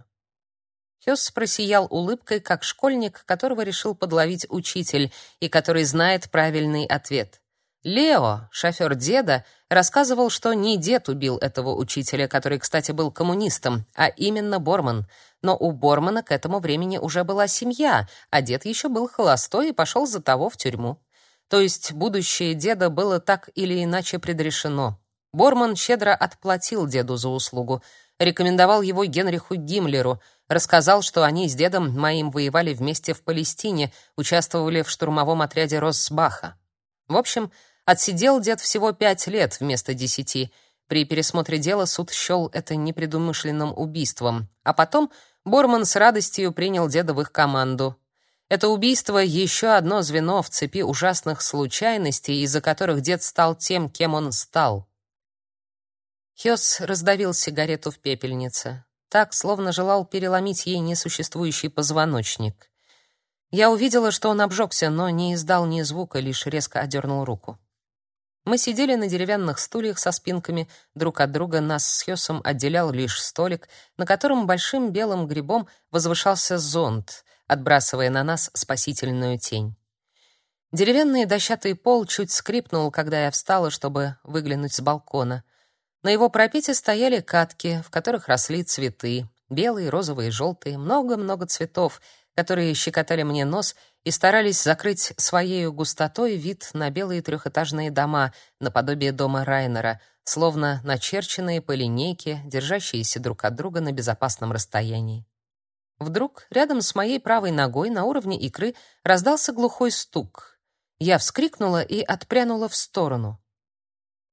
Хёс просиял улыбкой, как школьник, которого решил подловить учитель и который знает правильный ответ. Лео, шофер деда, рассказывал, что не дед убил этого учителя, который, кстати, был коммунистом, а именно Борман. Но у Бормана к этому времени уже была семья, а дед еще был холостой и пошел за того в тюрьму. То есть будущее деда было так или иначе предрешено. Борман щедро отплатил деду за услугу, рекомендовал его Генриху Гиммлеру, рассказал, что они с дедом моим воевали вместе в Палестине, участвовали в штурмовом отряде Росбаха. В общем, Отсидел дед всего пять лет вместо десяти. При пересмотре дела суд счел это непредумышленным убийством. А потом Борман с радостью принял деда в их команду. Это убийство — еще одно звено в цепи ужасных случайностей, из-за которых дед стал тем, кем он стал. Хёс раздавил сигарету в пепельнице. Так, словно желал переломить ей несуществующий позвоночник. Я увидела, что он обжегся, но не издал ни звука, лишь резко одернул руку. Мы сидели на деревянных стульях со спинками, друг от друга нас с Хёсом отделял лишь столик, на котором большим белым грибом возвышался зонт, отбрасывая на нас спасительную тень. Деревянный дощатый пол чуть скрипнул, когда я встала, чтобы выглянуть с балкона. На его пропите стояли катки, в которых росли цветы: белые, розовые, желтые, много-много цветов, которые щекотали мне нос и старались закрыть своей густотой вид на белые трехэтажные дома наподобие дома Райнера, словно начерченные по линейке, держащиеся друг от друга на безопасном расстоянии. Вдруг рядом с моей правой ногой на уровне икры раздался глухой стук. Я вскрикнула и отпрянула в сторону.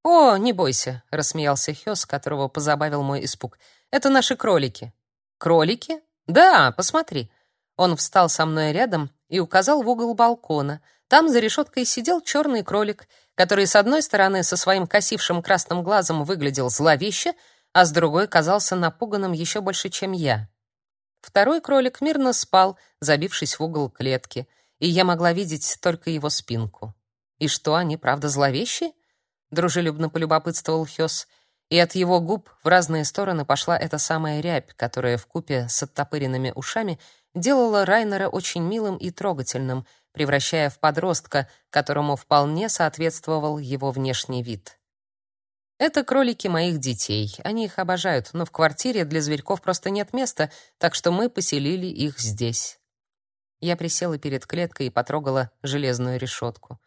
«О, не бойся», — рассмеялся Хёс, которого позабавил мой испуг. «Это наши кролики». «Кролики? Да, посмотри». Он встал со мной рядом и указал в угол балкона. Там за решеткой сидел черный кролик, который с одной стороны со своим косившим красным глазом выглядел зловеще, а с другой казался напуганным еще больше, чем я. Второй кролик мирно спал, забившись в угол клетки, и я могла видеть только его спинку. И что, они правда зловещие? дружелюбно полюбопытствовал Хёс, и от его губ в разные стороны пошла эта самая рябь, которая в купе с оттопыренными ушами делала Райнера очень милым и трогательным, превращая в подростка, которому вполне соответствовал его внешний вид. Это кролики моих детей. Они их обожают, но в квартире для зверьков просто нет места, так что мы поселили их здесь. Я присела перед клеткой и потрогала железную решетку.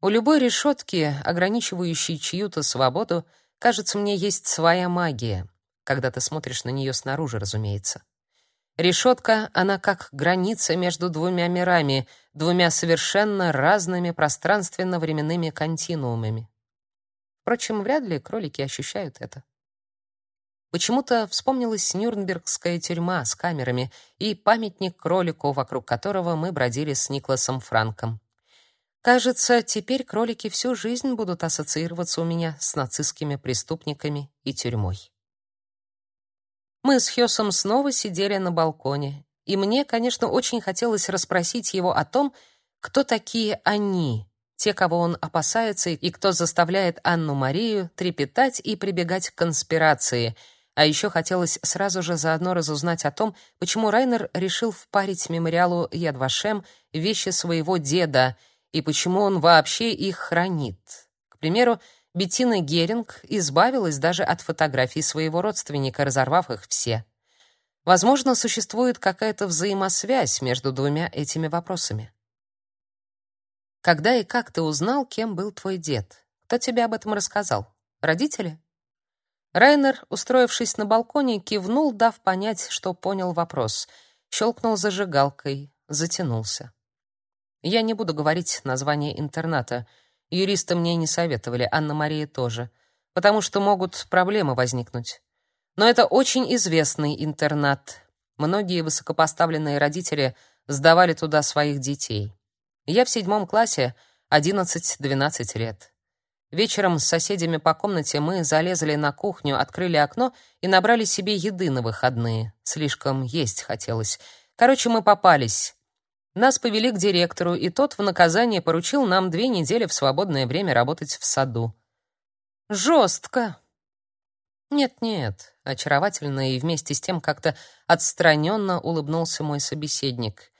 У любой решетки, ограничивающей чью-то свободу, кажется, мне есть своя магия, когда ты смотришь на нее снаружи, разумеется. Решетка, она как граница между двумя мирами, двумя совершенно разными пространственно-временными континуумами. Впрочем, вряд ли кролики ощущают это. Почему-то вспомнилась Нюрнбергская тюрьма с камерами и памятник кролику, вокруг которого мы бродили с Никласом Франком. Кажется, теперь кролики всю жизнь будут ассоциироваться у меня с нацистскими преступниками и тюрьмой. Мы с Хёсом снова сидели на балконе, и мне, конечно, очень хотелось расспросить его о том, кто такие они, те, кого он опасается и кто заставляет Анну-Марию трепетать и прибегать к конспирации. А еще хотелось сразу же заодно разузнать о том, почему Райнер решил впарить мемориалу Ядвашем вещи своего деда — и почему он вообще их хранит. К примеру, Беттина Геринг избавилась даже от фотографий своего родственника, разорвав их все. Возможно, существует какая-то взаимосвязь между двумя этими вопросами. Когда и как ты узнал, кем был твой дед? Кто тебе об этом рассказал? Родители? Райнер, устроившись на балконе, кивнул, дав понять, что понял вопрос. Щелкнул зажигалкой, затянулся. Я не буду говорить название интерната. Юристы мне не советовали, Анна-Мария тоже, потому что могут проблемы возникнуть. Но это очень известный интернат. Многие высокопоставленные родители сдавали туда своих детей. Я в седьмом классе, 11-12 лет. Вечером с соседями по комнате мы залезли на кухню, открыли окно и набрали себе еды на выходные. Слишком есть хотелось. Короче, мы попались. Нас повели к директору, и тот в наказание поручил нам две недели в свободное время работать в саду. Жестко. Нет-нет, очаровательно и вместе с тем как-то отстраненно улыбнулся мой собеседник.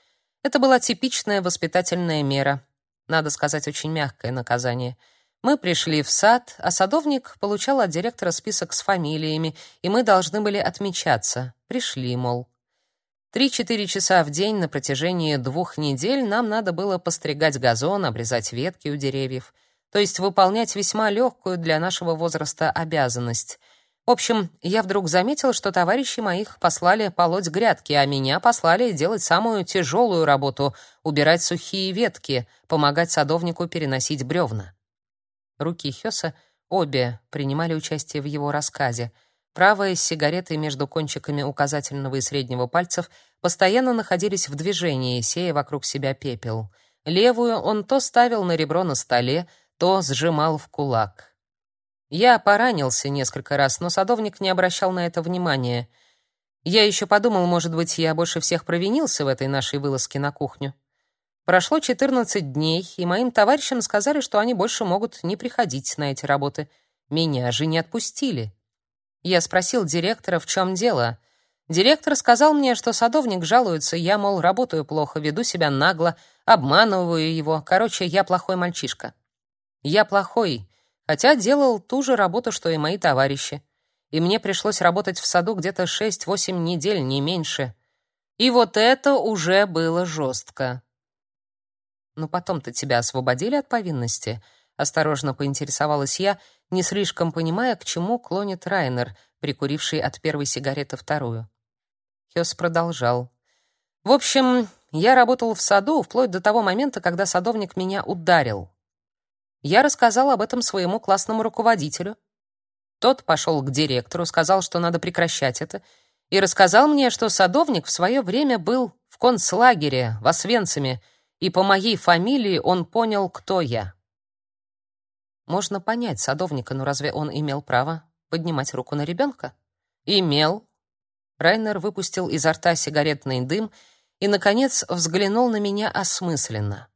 Это была типичная воспитательная мера. Надо сказать, очень мягкое наказание. Мы пришли в сад, а садовник получал от директора список с фамилиями, и мы должны были отмечаться. Пришли, мол. Три-четыре часа в день на протяжении двух недель нам надо было постригать газон, обрезать ветки у деревьев, то есть выполнять весьма легкую для нашего возраста обязанность. В общем, я вдруг заметил, что товарищи моих послали полоть грядки, а меня послали делать самую тяжелую работу — убирать сухие ветки, помогать садовнику переносить бревна. Руки Хёса обе принимали участие в его рассказе — Правая с сигаретой между кончиками указательного и среднего пальцев постоянно находились в движении, сея вокруг себя пепел. Левую он то ставил на ребро на столе, то сжимал в кулак. Я поранился несколько раз, но садовник не обращал на это внимания. Я еще подумал, может быть, я больше всех провинился в этой нашей вылазке на кухню. Прошло 14 дней, и моим товарищам сказали, что они больше могут не приходить на эти работы. Меня же не отпустили. Я спросил директора, в чем дело. Директор сказал мне, что садовник жалуется, я, мол, работаю плохо, веду себя нагло, обманываю его. Короче, я плохой мальчишка. Я плохой, хотя делал ту же работу, что и мои товарищи. И мне пришлось работать в саду где-то 6-8 недель, не меньше. И вот это уже было жестко. Но потом-то тебя освободили от повинности, осторожно поинтересовалась я, не слишком понимая, к чему клонит Райнер, прикуривший от первой сигареты вторую. Хёс продолжал. В общем, я работал в саду вплоть до того момента, когда садовник меня ударил. Я рассказал об этом своему классному руководителю. Тот пошел к директору, сказал, что надо прекращать это, и рассказал мне, что садовник в свое время был в концлагере в Освенциме, и по моей фамилии он понял, кто я. Можно понять садовника, но разве он имел право поднимать руку на ребенка? Имел. Райнер выпустил изо рта сигаретный дым и наконец взглянул на меня осмысленно.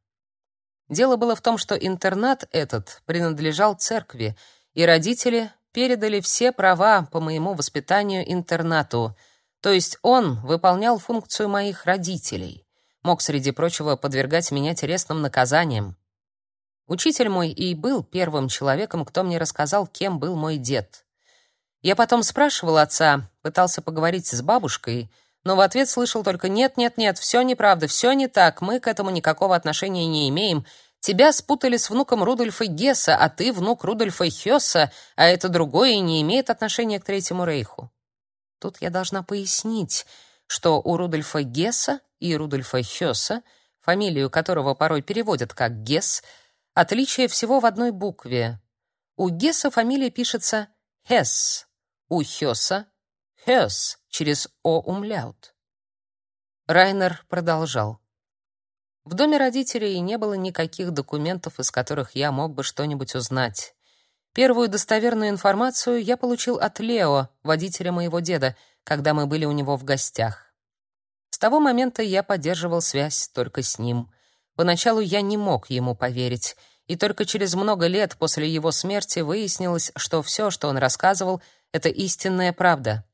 Дело было в том, что интернат этот принадлежал церкви, и родители передали все права по моему воспитанию интернату. То есть он выполнял функцию моих родителей. Мог, среди прочего, подвергать меня телесным наказаниям. Учитель мой и был первым человеком, кто мне рассказал, кем был мой дед. Я потом спрашивал отца, пытался поговорить с бабушкой, но в ответ слышал только «нет, нет, нет, все неправда, все не так, мы к этому никакого отношения не имеем, Тебя спутали с внуком Рудольфа Гесса, а ты внук Рудольфа Хёсса, а это другое и не имеет отношения к Третьему Рейху. Тут я должна пояснить, что у Рудольфа Гесса и Рудольфа Хёсса, фамилию которого порой переводят как Гесс, отличие всего в одной букве. У Гесса фамилия пишется Хесс, у Хёсса — Хёс, через О умляут. Райнер продолжал. В доме родителей не было никаких документов, из которых я мог бы что-нибудь узнать. Первую достоверную информацию я получил от Лео, водителя моего деда, когда мы были у него в гостях. С того момента я поддерживал связь только с ним. Поначалу я не мог ему поверить, и только через много лет после его смерти выяснилось, что все, что он рассказывал, это истинная правда.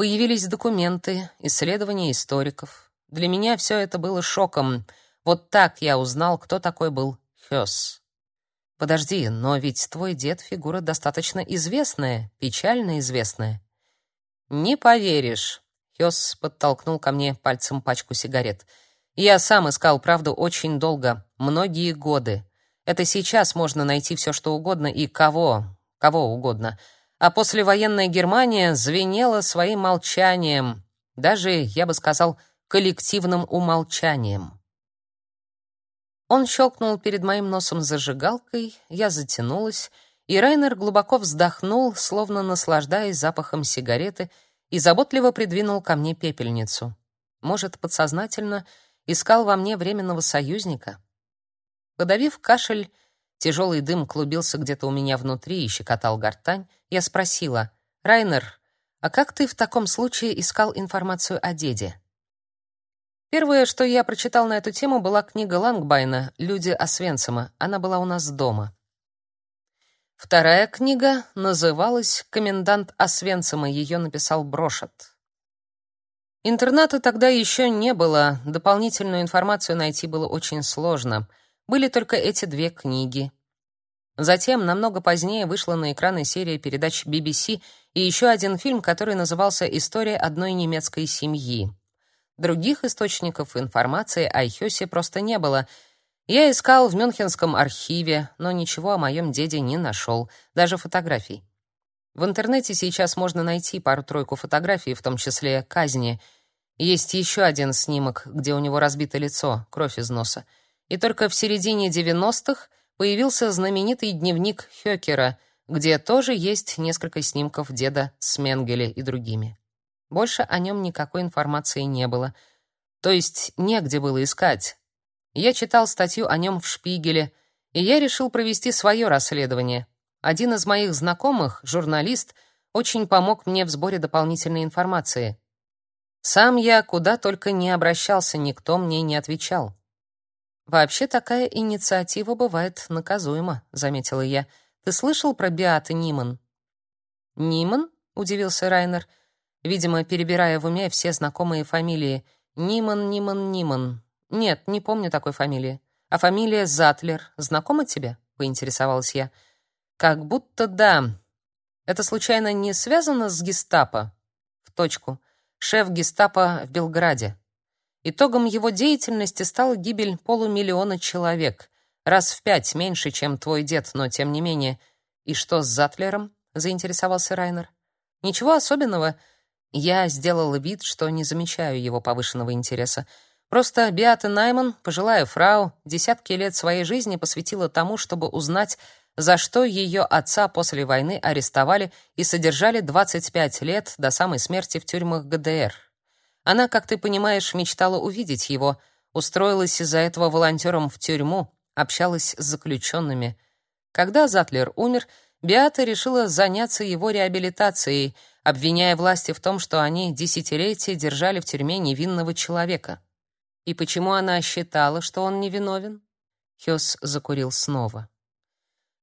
Появились документы, исследования историков, для меня все это было шоком. Вот так я узнал, кто такой был Хёс. Подожди, но ведь твой дед фигура достаточно известная, печально известная. Не поверишь. Хёс подтолкнул ко мне пальцем пачку сигарет. Я сам искал правду очень долго, многие годы. Это сейчас можно найти все, что угодно и кого, кого угодно. А послевоенная Германия звенела своим молчанием, даже, я бы сказал, коллективным умолчанием. Он щелкнул перед моим носом зажигалкой, я затянулась, и Райнер глубоко вздохнул, словно наслаждаясь запахом сигареты, и заботливо придвинул ко мне пепельницу. Может, подсознательно искал во мне временного союзника. Подавив кашель, тяжелый дым клубился где-то у меня внутри и щекотал гортань, я спросила, «Райнер, а как ты в таком случае искал информацию о деде?» Первое, что я прочитал на эту тему, была книга Лангбайна «Люди Освенцима». Она была у нас дома. Вторая книга называлась «Комендант Освенцима». Ее написал Брошет. Интерната тогда еще не было, дополнительную информацию найти было очень сложно. Были только эти две книги. Затем, намного позднее, вышла на экраны серия передач BBC и еще один фильм, который назывался «История одной немецкой семьи». Других источников информации о Хёсе просто не было. Я искал в Мюнхенском архиве, но ничего о моем деде не нашел, даже фотографий. В интернете сейчас можно найти пару-тройку фотографий, в том числе казни. Есть еще один снимок, где у него разбито лицо, кровь из носа. И только в середине 90-х появился знаменитый дневник Хёкера, где тоже есть несколько снимков деда с Менгеле и другими. Больше о нем никакой информации не было. То есть негде было искать. Я читал статью о нем в Шпигеле, и я решил провести свое расследование. Один из моих знакомых, журналист, очень помог мне в сборе дополнительной информации. Сам я куда только не обращался, никто мне не отвечал. Вообще такая инициатива бывает наказуема, заметила я. Ты слышал про Биаты Ниман? Ниман? удивился Райнер видимо, перебирая в уме все знакомые фамилии. Ниман, Ниман, Ниман. Нет, не помню такой фамилии. А фамилия Затлер знакома тебе? поинтересовалась я. Как будто да. Это случайно не связано с Гестапо? В точку. Шеф Гестапо в Белграде. Итогом его деятельности стала гибель полумиллиона человек, раз в пять меньше, чем твой дед, но тем не менее И что с Затлером? заинтересовался Райнер. Ничего особенного. Я сделала вид, что не замечаю его повышенного интереса. Просто Беата Найман, пожилая фрау, десятки лет своей жизни посвятила тому, чтобы узнать, за что ее отца после войны арестовали и содержали 25 лет до самой смерти в тюрьмах ГДР. Она, как ты понимаешь, мечтала увидеть его, устроилась из-за этого волонтером в тюрьму, общалась с заключенными. Когда Затлер умер, Беата решила заняться его реабилитацией, обвиняя власти в том, что они десятилетия держали в тюрьме невинного человека. И почему она считала, что он невиновен? Хёс закурил снова.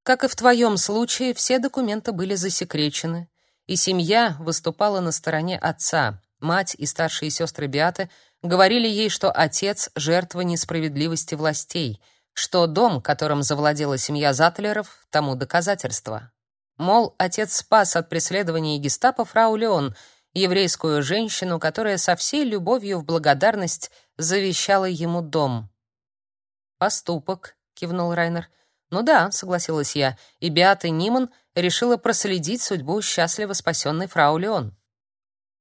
Как и в твоем случае, все документы были засекречены, и семья выступала на стороне отца. Мать и старшие сестры Биаты говорили ей, что отец — жертва несправедливости властей, что дом, которым завладела семья Затлеров, тому доказательство. Мол, отец спас от преследования гестапо фрау Леон, еврейскую женщину, которая со всей любовью в благодарность завещала ему дом. «Поступок», — кивнул Райнер, — ну да, согласилась я, и Беата Ниман решила проследить судьбу счастливо спасенной фрау Леон.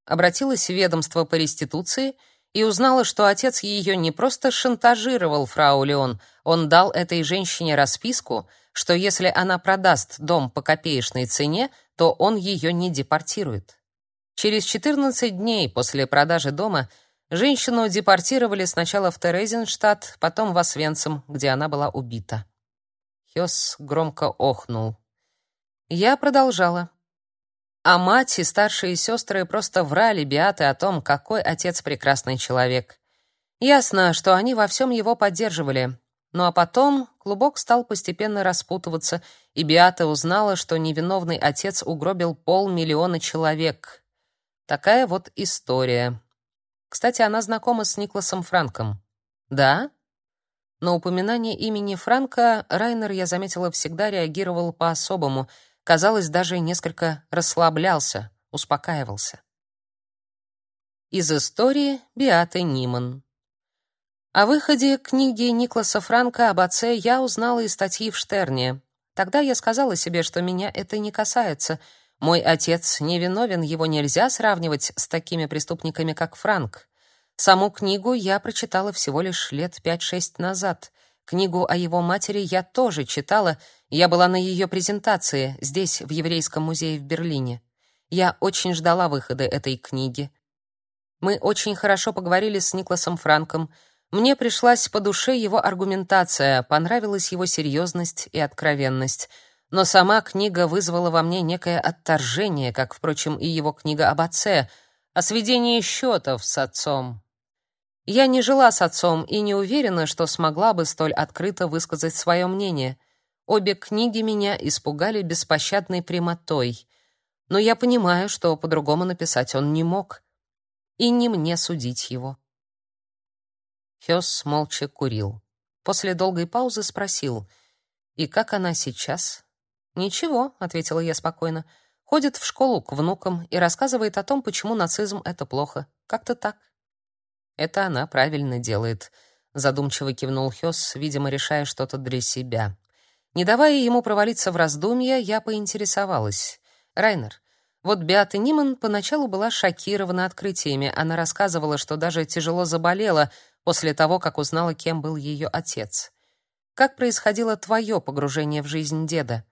Обратилась в ведомство по реституции и узнала, что отец ее не просто шантажировал фрау Леон, он дал этой женщине расписку, что если она продаст дом по копеечной цене, то он ее не депортирует. Через 14 дней после продажи дома женщину депортировали сначала в Терезинштадт, потом в Освенцим, где она была убита. Хёс громко охнул. Я продолжала. А мать и старшие сестры просто врали Биаты о том, какой отец прекрасный человек. Ясно, что они во всем его поддерживали. Ну а потом клубок стал постепенно распутываться, и Биата узнала, что невиновный отец угробил полмиллиона человек. Такая вот история. Кстати, она знакома с Никласом Франком. Да? На упоминание имени Франка Райнер, я заметила, всегда реагировал по-особому, казалось, даже несколько расслаблялся, успокаивался. Из истории Биаты Ниман. О выходе книги Никласа Франка об отце я узнала из статьи в Штерне. Тогда я сказала себе, что меня это не касается. Мой отец невиновен, его нельзя сравнивать с такими преступниками, как Франк. Саму книгу я прочитала всего лишь лет пять-шесть назад. Книгу о его матери я тоже читала, я была на ее презентации здесь, в Еврейском музее в Берлине. Я очень ждала выхода этой книги. Мы очень хорошо поговорили с Никласом Франком. Мне пришлась по душе его аргументация, понравилась его серьезность и откровенность. Но сама книга вызвала во мне некое отторжение, как, впрочем, и его книга об отце, о сведении счетов с отцом. Я не жила с отцом и не уверена, что смогла бы столь открыто высказать свое мнение. Обе книги меня испугали беспощадной прямотой. Но я понимаю, что по-другому написать он не мог. И не мне судить его. Хёс молча курил. После долгой паузы спросил: "И как она сейчас?" "Ничего", ответила я спокойно. "Ходит в школу к внукам и рассказывает о том, почему нацизм это плохо. Как-то так". Это она правильно делает, задумчиво кивнул Хёс, видимо, решая что-то для себя. Не давая ему провалиться в раздумья, я поинтересовалась: "Райнер, вот Беата Ниман поначалу была шокирована открытиями. Она рассказывала, что даже тяжело заболела после того, как узнала, кем был ее отец. Как происходило твое погружение в жизнь деда?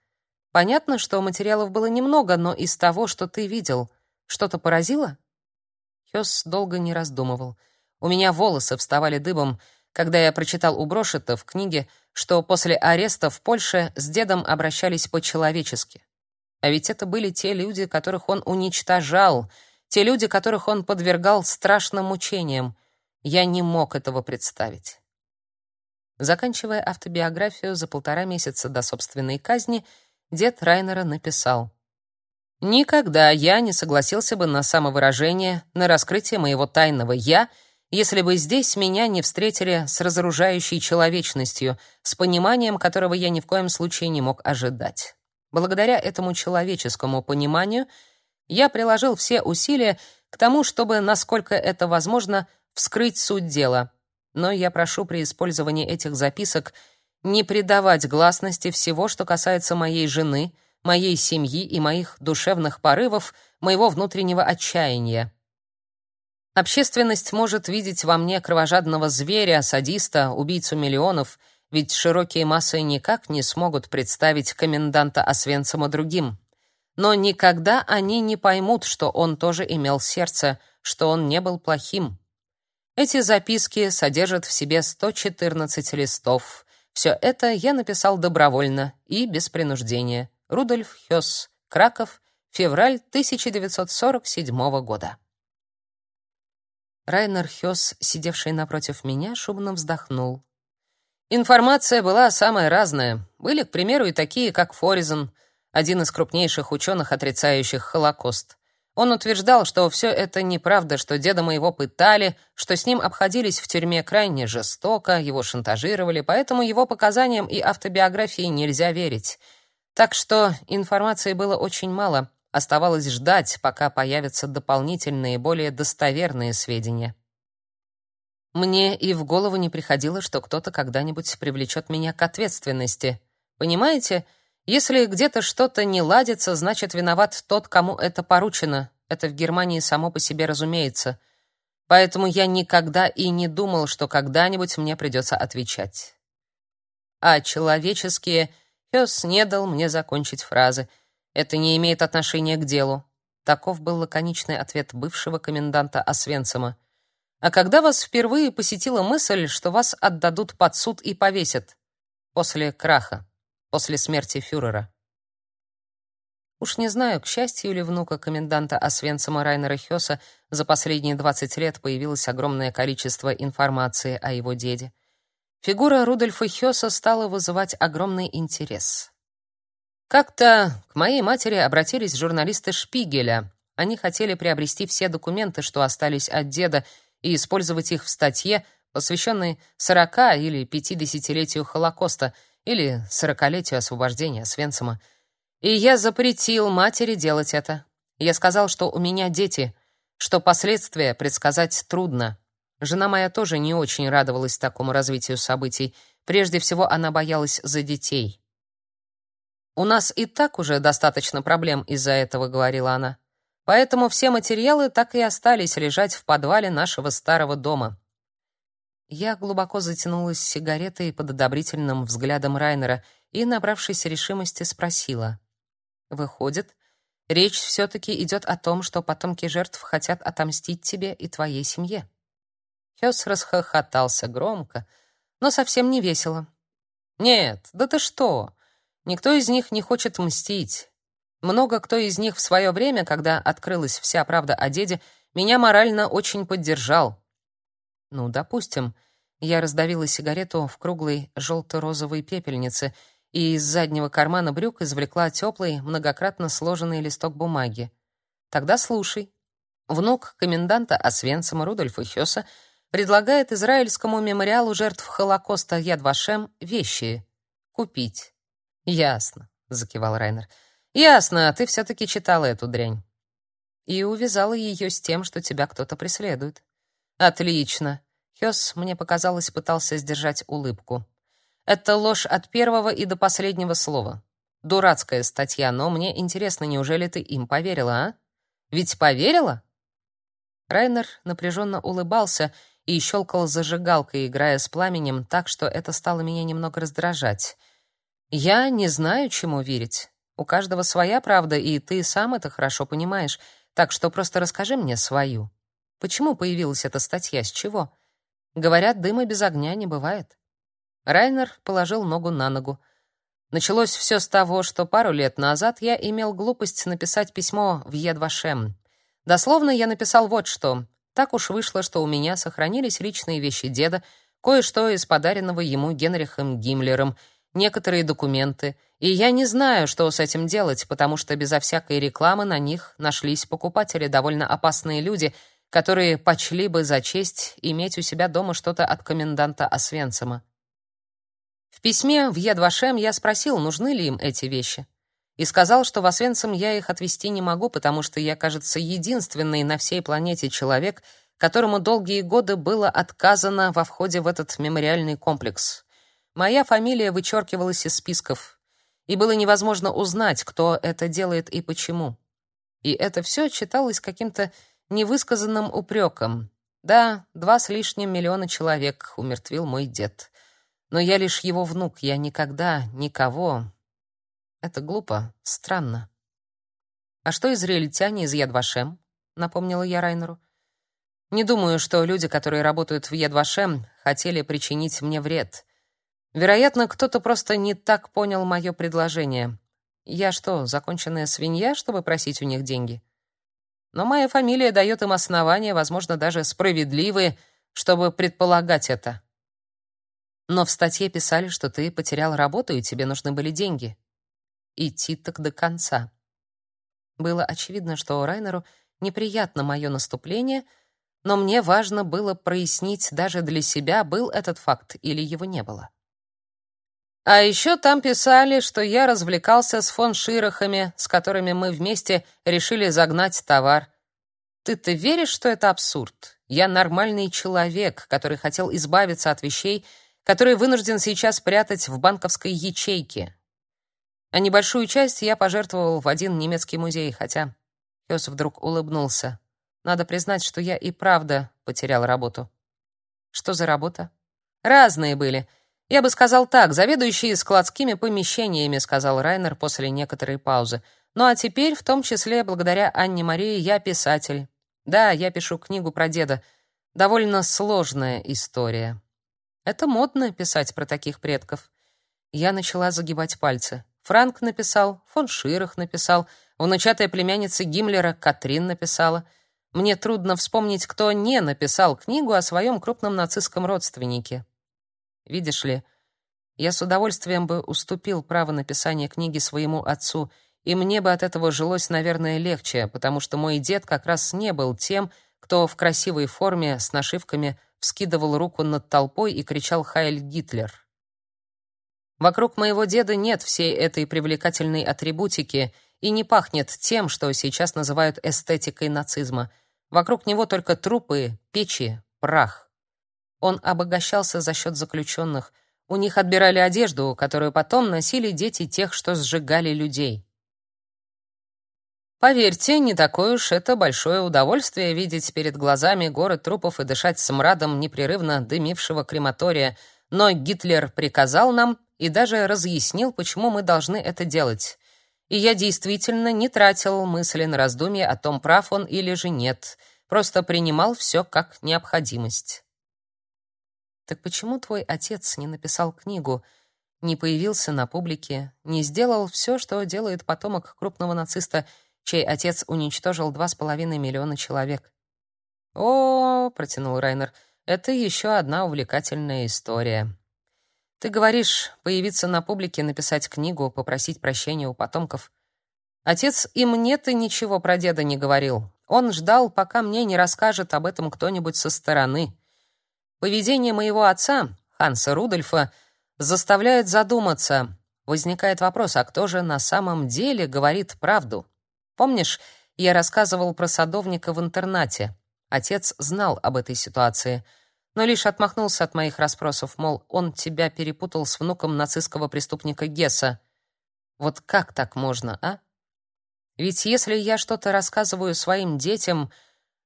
Понятно, что материалов было немного, но из того, что ты видел, что-то поразило? Хёс долго не раздумывал. У меня волосы вставали дыбом, когда я прочитал у Брошета в книге, что после ареста в Польше с дедом обращались по-человечески. А ведь это были те люди, которых он уничтожал, те люди, которых он подвергал страшным мучениям. Я не мог этого представить. Заканчивая автобиографию за полтора месяца до собственной казни, дед Райнера написал: Никогда я не согласился бы на самовыражение, на раскрытие моего тайного я если бы здесь меня не встретили с разоружающей человечностью, с пониманием, которого я ни в коем случае не мог ожидать. Благодаря этому человеческому пониманию я приложил все усилия к тому, чтобы, насколько это возможно, вскрыть суть дела. Но я прошу при использовании этих записок не придавать гласности всего, что касается моей жены, моей семьи и моих душевных порывов, моего внутреннего отчаяния. Общественность может видеть во мне кровожадного зверя, садиста, убийцу миллионов, ведь широкие массы никак не смогут представить коменданта Освенцима другим. Но никогда они не поймут, что он тоже имел сердце, что он не был плохим. Эти записки содержат в себе 114 листов. Все это я написал добровольно и без принуждения. Рудольф Хёс, Краков, февраль 1947 года. Райнер Хёс, сидевший напротив меня, шумно вздохнул. Информация была самая разная. Были, к примеру, и такие, как Форизен, один из крупнейших ученых, отрицающих Холокост. Он утверждал, что все это неправда, что деда моего пытали, что с ним обходились в тюрьме крайне жестоко, его шантажировали, поэтому его показаниям и автобиографии нельзя верить. Так что информации было очень мало. Оставалось ждать, пока появятся дополнительные, более достоверные сведения. Мне и в голову не приходило, что кто-то когда-нибудь привлечет меня к ответственности. Понимаете? Если где-то что-то не ладится, значит, виноват тот, кому это поручено. Это в Германии само по себе разумеется. Поэтому я никогда и не думал, что когда-нибудь мне придется отвечать. А человеческие Хёс не дал мне закончить фразы. Это не имеет отношения к делу. Таков был лаконичный ответ бывшего коменданта Освенцима. А когда вас впервые посетила мысль, что вас отдадут под суд и повесят? После краха после смерти фюрера. Уж не знаю, к счастью или внука коменданта Освенцима Райнера Хёса за последние 20 лет появилось огромное количество информации о его деде. Фигура Рудольфа Хёса стала вызывать огромный интерес. Как-то к моей матери обратились журналисты Шпигеля. Они хотели приобрести все документы, что остались от деда, и использовать их в статье, посвященной 40 или 50-летию Холокоста — или сорокалетию освобождения Свенцема. И я запретил матери делать это. Я сказал, что у меня дети, что последствия предсказать трудно. Жена моя тоже не очень радовалась такому развитию событий. Прежде всего, она боялась за детей. У нас и так уже достаточно проблем из-за этого, говорила она. Поэтому все материалы так и остались лежать в подвале нашего старого дома. Я глубоко затянулась сигаретой под одобрительным взглядом Райнера и, набравшись решимости, спросила: "Выходит, речь все таки идет о том, что потомки жертв хотят отомстить тебе и твоей семье?" Хёс расхохотался громко, но совсем не весело. "Нет, да ты что? Никто из них не хочет мстить. Много кто из них в свое время, когда открылась вся правда о деде, меня морально очень поддержал. Ну, допустим, я раздавила сигарету в круглой желто-розовой пепельнице и из заднего кармана брюк извлекла теплый, многократно сложенный листок бумаги. Тогда слушай. Внук коменданта Освенцима Рудольфа Хёса предлагает израильскому мемориалу жертв Холокоста Яд Вашем вещи купить. Ясно, закивал Райнер. Ясно, ты все таки читала эту дрянь. И увязала ее с тем, что тебя кто-то преследует. Отлично. Хёс, мне показалось, пытался сдержать улыбку. Это ложь от первого и до последнего слова. Дурацкая статья, но мне интересно, неужели ты им поверила, а? Ведь поверила? Райнер напряженно улыбался и щелкал зажигалкой, играя с пламенем, так что это стало меня немного раздражать. Я не знаю, чему верить. У каждого своя правда, и ты сам это хорошо понимаешь. Так что просто расскажи мне свою. Почему появилась эта статья? С чего? Говорят, дыма без огня не бывает. Райнер положил ногу на ногу. Началось все с того, что пару лет назад я имел глупость написать письмо в Едвашем. Дословно я написал вот что: так уж вышло, что у меня сохранились личные вещи деда, кое-что из подаренного ему Генрихом Гиммлером, некоторые документы, и я не знаю, что с этим делать, потому что безо всякой рекламы на них нашлись покупатели, довольно опасные люди, которые почли бы за честь иметь у себя дома что-то от коменданта Освенцима. В письме в Едвашем я спросил, нужны ли им эти вещи, и сказал, что в Освенцим я их отвезти не могу, потому что я, кажется, единственный на всей планете человек, которому долгие годы было отказано во входе в этот мемориальный комплекс. Моя фамилия вычеркивалась из списков. и было невозможно узнать, кто это делает и почему. И это все читалось каким-то невысказанным упреком. Да, два с лишним миллиона человек умертвил мой дед. Но я лишь его внук, я никогда никого. Это глупо, странно. А что израильтяне из Ядвашем? напомнила я Райнеру. Не думаю, что люди, которые работают в Ядвашем, хотели причинить мне вред. Вероятно, кто-то просто не так понял мое предложение. Я что, законченная свинья, чтобы просить у них деньги? Но моя фамилия дает им основания, возможно, даже справедливые, чтобы предполагать это. Но в статье писали, что ты потерял работу и тебе нужны были деньги. Идти так до конца. Было очевидно, что Райнеру неприятно мое наступление, но мне важно было прояснить даже для себя, был этот факт или его не было. А еще там писали, что я развлекался с фон Широхами, с которыми мы вместе решили загнать товар. Ты-то веришь, что это абсурд? Я нормальный человек, который хотел избавиться от вещей, которые вынужден сейчас прятать в банковской ячейке. А небольшую часть я пожертвовал в один немецкий музей, хотя Пёс вдруг улыбнулся. Надо признать, что я и правда потерял работу. Что за работа? Разные были. Я бы сказал так, заведующие складскими помещениями, сказал Райнер после некоторой паузы. Ну а теперь, в том числе благодаря Анне Марии, я писатель. Да, я пишу книгу про деда. Довольно сложная история. Это модно писать про таких предков. Я начала загибать пальцы. Франк написал, фон Ширах написал, внучатая племянница Гиммлера Катрин написала. Мне трудно вспомнить, кто не написал книгу о своем крупном нацистском родственнике. Видишь ли, я с удовольствием бы уступил право написания книги своему отцу, и мне бы от этого жилось, наверное, легче, потому что мой дед как раз не был тем, кто в красивой форме с нашивками вскидывал руку над толпой и кричал «Хайль Гитлер!». Вокруг моего деда нет всей этой привлекательной атрибутики и не пахнет тем, что сейчас называют эстетикой нацизма. Вокруг него только трупы, печи, прах. Он обогащался за счет заключенных. У них отбирали одежду, которую потом носили дети тех, что сжигали людей. Поверьте, не такое уж это большое удовольствие видеть перед глазами горы трупов и дышать смрадом непрерывно дымившего крематория, но Гитлер приказал нам и даже разъяснил, почему мы должны это делать. И я действительно не тратил мысли на раздумья о том, прав он или же нет, просто принимал все как необходимость. Так почему твой отец не написал книгу, не появился на публике, не сделал все, что делает потомок крупного нациста, чей отец уничтожил два с половиной миллиона человек? О, протянул Райнер. Это еще одна увлекательная история. Ты говоришь, появиться на публике, написать книгу, попросить прощения у потомков. Отец и мне-то ничего про деда не говорил. Он ждал, пока мне не расскажет об этом кто-нибудь со стороны. Поведение моего отца, Ханса Рудольфа, заставляет задуматься. Возникает вопрос, а кто же на самом деле говорит правду? Помнишь, я рассказывал про садовника в интернате? Отец знал об этой ситуации, но лишь отмахнулся от моих расспросов, мол, он тебя перепутал с внуком нацистского преступника Гесса. Вот как так можно, а? Ведь если я что-то рассказываю своим детям,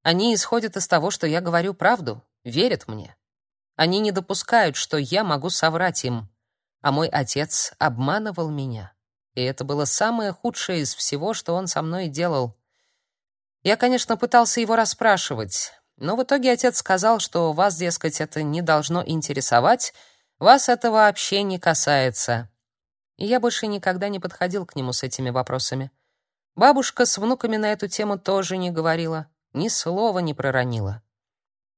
они исходят из того, что я говорю правду, верят мне. Они не допускают, что я могу соврать им. А мой отец обманывал меня. И это было самое худшее из всего, что он со мной делал. Я, конечно, пытался его расспрашивать, но в итоге отец сказал, что вас, дескать, это не должно интересовать, вас это вообще не касается. И я больше никогда не подходил к нему с этими вопросами. Бабушка с внуками на эту тему тоже не говорила, ни слова не проронила.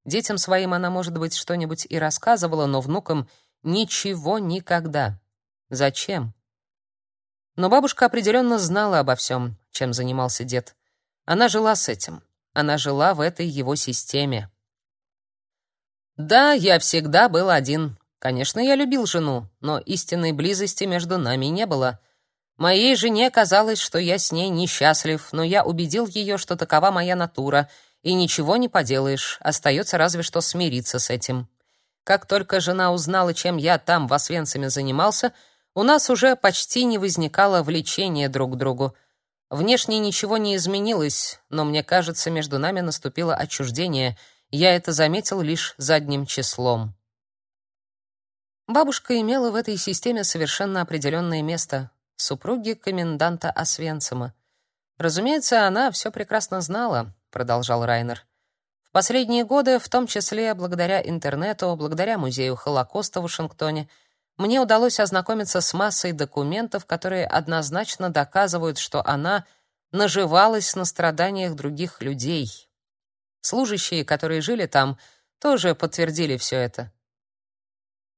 Детям своим она, может быть, что-нибудь и рассказывала, но внукам ничего никогда. Зачем? Но бабушка определенно знала обо всем, чем занимался дед. Она жила с этим. Она жила в этой его системе. Да, я всегда был один. Конечно, я любил жену, но истинной близости между нами не было. Моей жене казалось, что я с ней несчастлив, но я убедил ее, что такова моя натура — и ничего не поделаешь, остается разве что смириться с этим. Как только жена узнала, чем я там в Освенциме занимался, У нас уже почти не возникало влечения друг к другу. Внешне ничего не изменилось, но мне кажется, между нами наступило отчуждение. Я это заметил лишь задним числом. Бабушка имела в этой системе совершенно определенное место супруги коменданта Освенцима. Разумеется, она все прекрасно знала, продолжал Райнер. В последние годы, в том числе благодаря интернету, благодаря музею Холокоста в Вашингтоне, мне удалось ознакомиться с массой документов, которые однозначно доказывают, что она наживалась на страданиях других людей. Служащие, которые жили там, тоже подтвердили все это.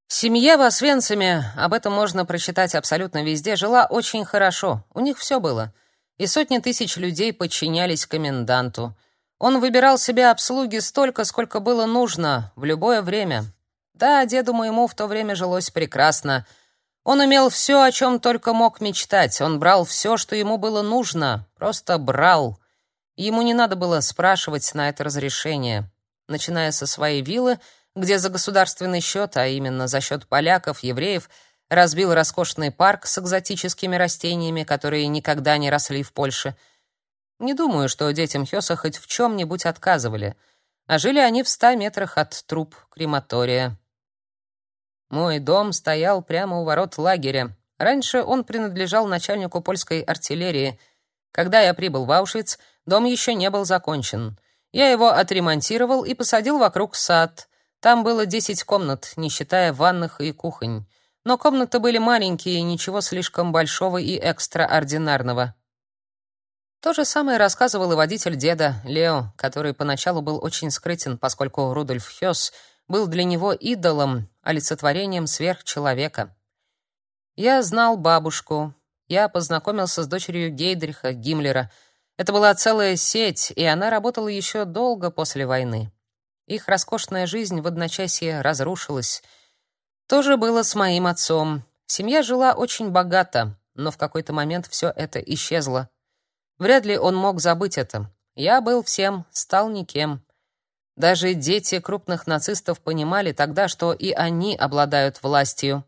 Семья в Освенциме, об этом можно прочитать абсолютно везде, жила очень хорошо. У них все было. И сотни тысяч людей подчинялись коменданту. Он выбирал себе обслуги столько, сколько было нужно, в любое время. Да, деду моему в то время жилось прекрасно. Он умел все, о чем только мог мечтать. Он брал все, что ему было нужно. Просто брал. Ему не надо было спрашивать на это разрешение. Начиная со своей виллы, где за государственный счет, а именно за счет поляков, евреев, разбил роскошный парк с экзотическими растениями, которые никогда не росли в Польше. Не думаю, что детям Хёса хоть в чем-нибудь отказывали, а жили они в ста метрах от труб крематория. Мой дом стоял прямо у ворот лагеря. Раньше он принадлежал начальнику польской артиллерии. Когда я прибыл в Аушвиц, дом еще не был закончен. Я его отремонтировал и посадил вокруг сад — там было десять комнат, не считая ванных и кухонь. Но комнаты были маленькие, ничего слишком большого и экстраординарного. То же самое рассказывал и водитель деда, Лео, который поначалу был очень скрытен, поскольку Рудольф Хёс был для него идолом, олицетворением сверхчеловека. Я знал бабушку. Я познакомился с дочерью Гейдриха Гиммлера. Это была целая сеть, и она работала еще долго после войны. Их роскошная жизнь в одночасье разрушилась. То же было с моим отцом. Семья жила очень богато, но в какой-то момент все это исчезло. Вряд ли он мог забыть это. Я был всем, стал никем. Даже дети крупных нацистов понимали тогда, что и они обладают властью.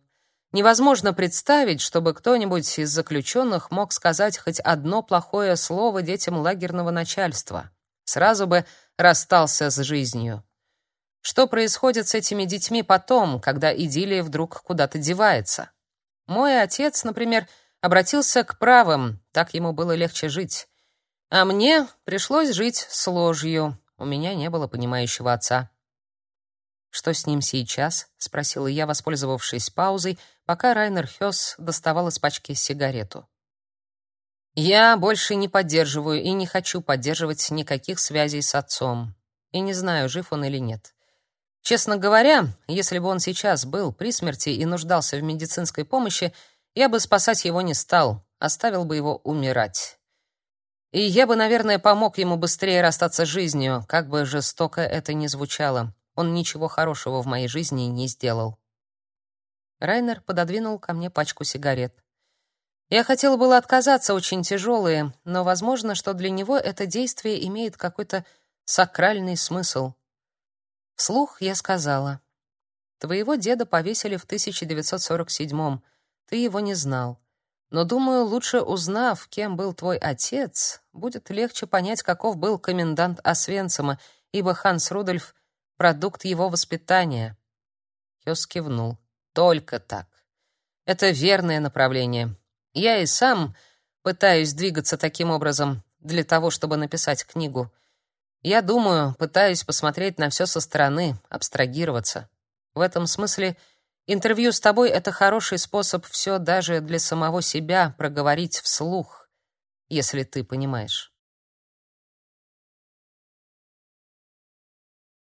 Невозможно представить, чтобы кто-нибудь из заключенных мог сказать хоть одно плохое слово детям лагерного начальства. Сразу бы расстался с жизнью. Что происходит с этими детьми потом, когда идиллия вдруг куда-то девается? Мой отец, например, обратился к правым, так ему было легче жить. А мне пришлось жить с ложью. У меня не было понимающего отца. Что с ним сейчас? спросила я, воспользовавшись паузой, пока Райнер Хёс доставал из пачки сигарету. Я больше не поддерживаю и не хочу поддерживать никаких связей с отцом. И не знаю, жив он или нет. Честно говоря, если бы он сейчас был при смерти и нуждался в медицинской помощи, я бы спасать его не стал, оставил бы его умирать. И я бы, наверное, помог ему быстрее расстаться с жизнью, как бы жестоко это ни звучало. Он ничего хорошего в моей жизни не сделал. Райнер пододвинул ко мне пачку сигарет. Я хотела было отказаться, очень тяжелые, но возможно, что для него это действие имеет какой-то сакральный смысл. Вслух я сказала: "Твоего деда повесили в 1947-м. Ты его не знал. Но думаю, лучше узнав, кем был твой отец, будет легче понять, каков был комендант Освенцима, ибо Ханс Рудольф продукт его воспитания". Хёс кивнул. "Только так. Это верное направление. Я и сам пытаюсь двигаться таким образом для того, чтобы написать книгу. Я думаю, пытаюсь посмотреть на все со стороны, абстрагироваться. В этом смысле интервью с тобой это хороший способ все даже для самого себя проговорить вслух, если ты понимаешь.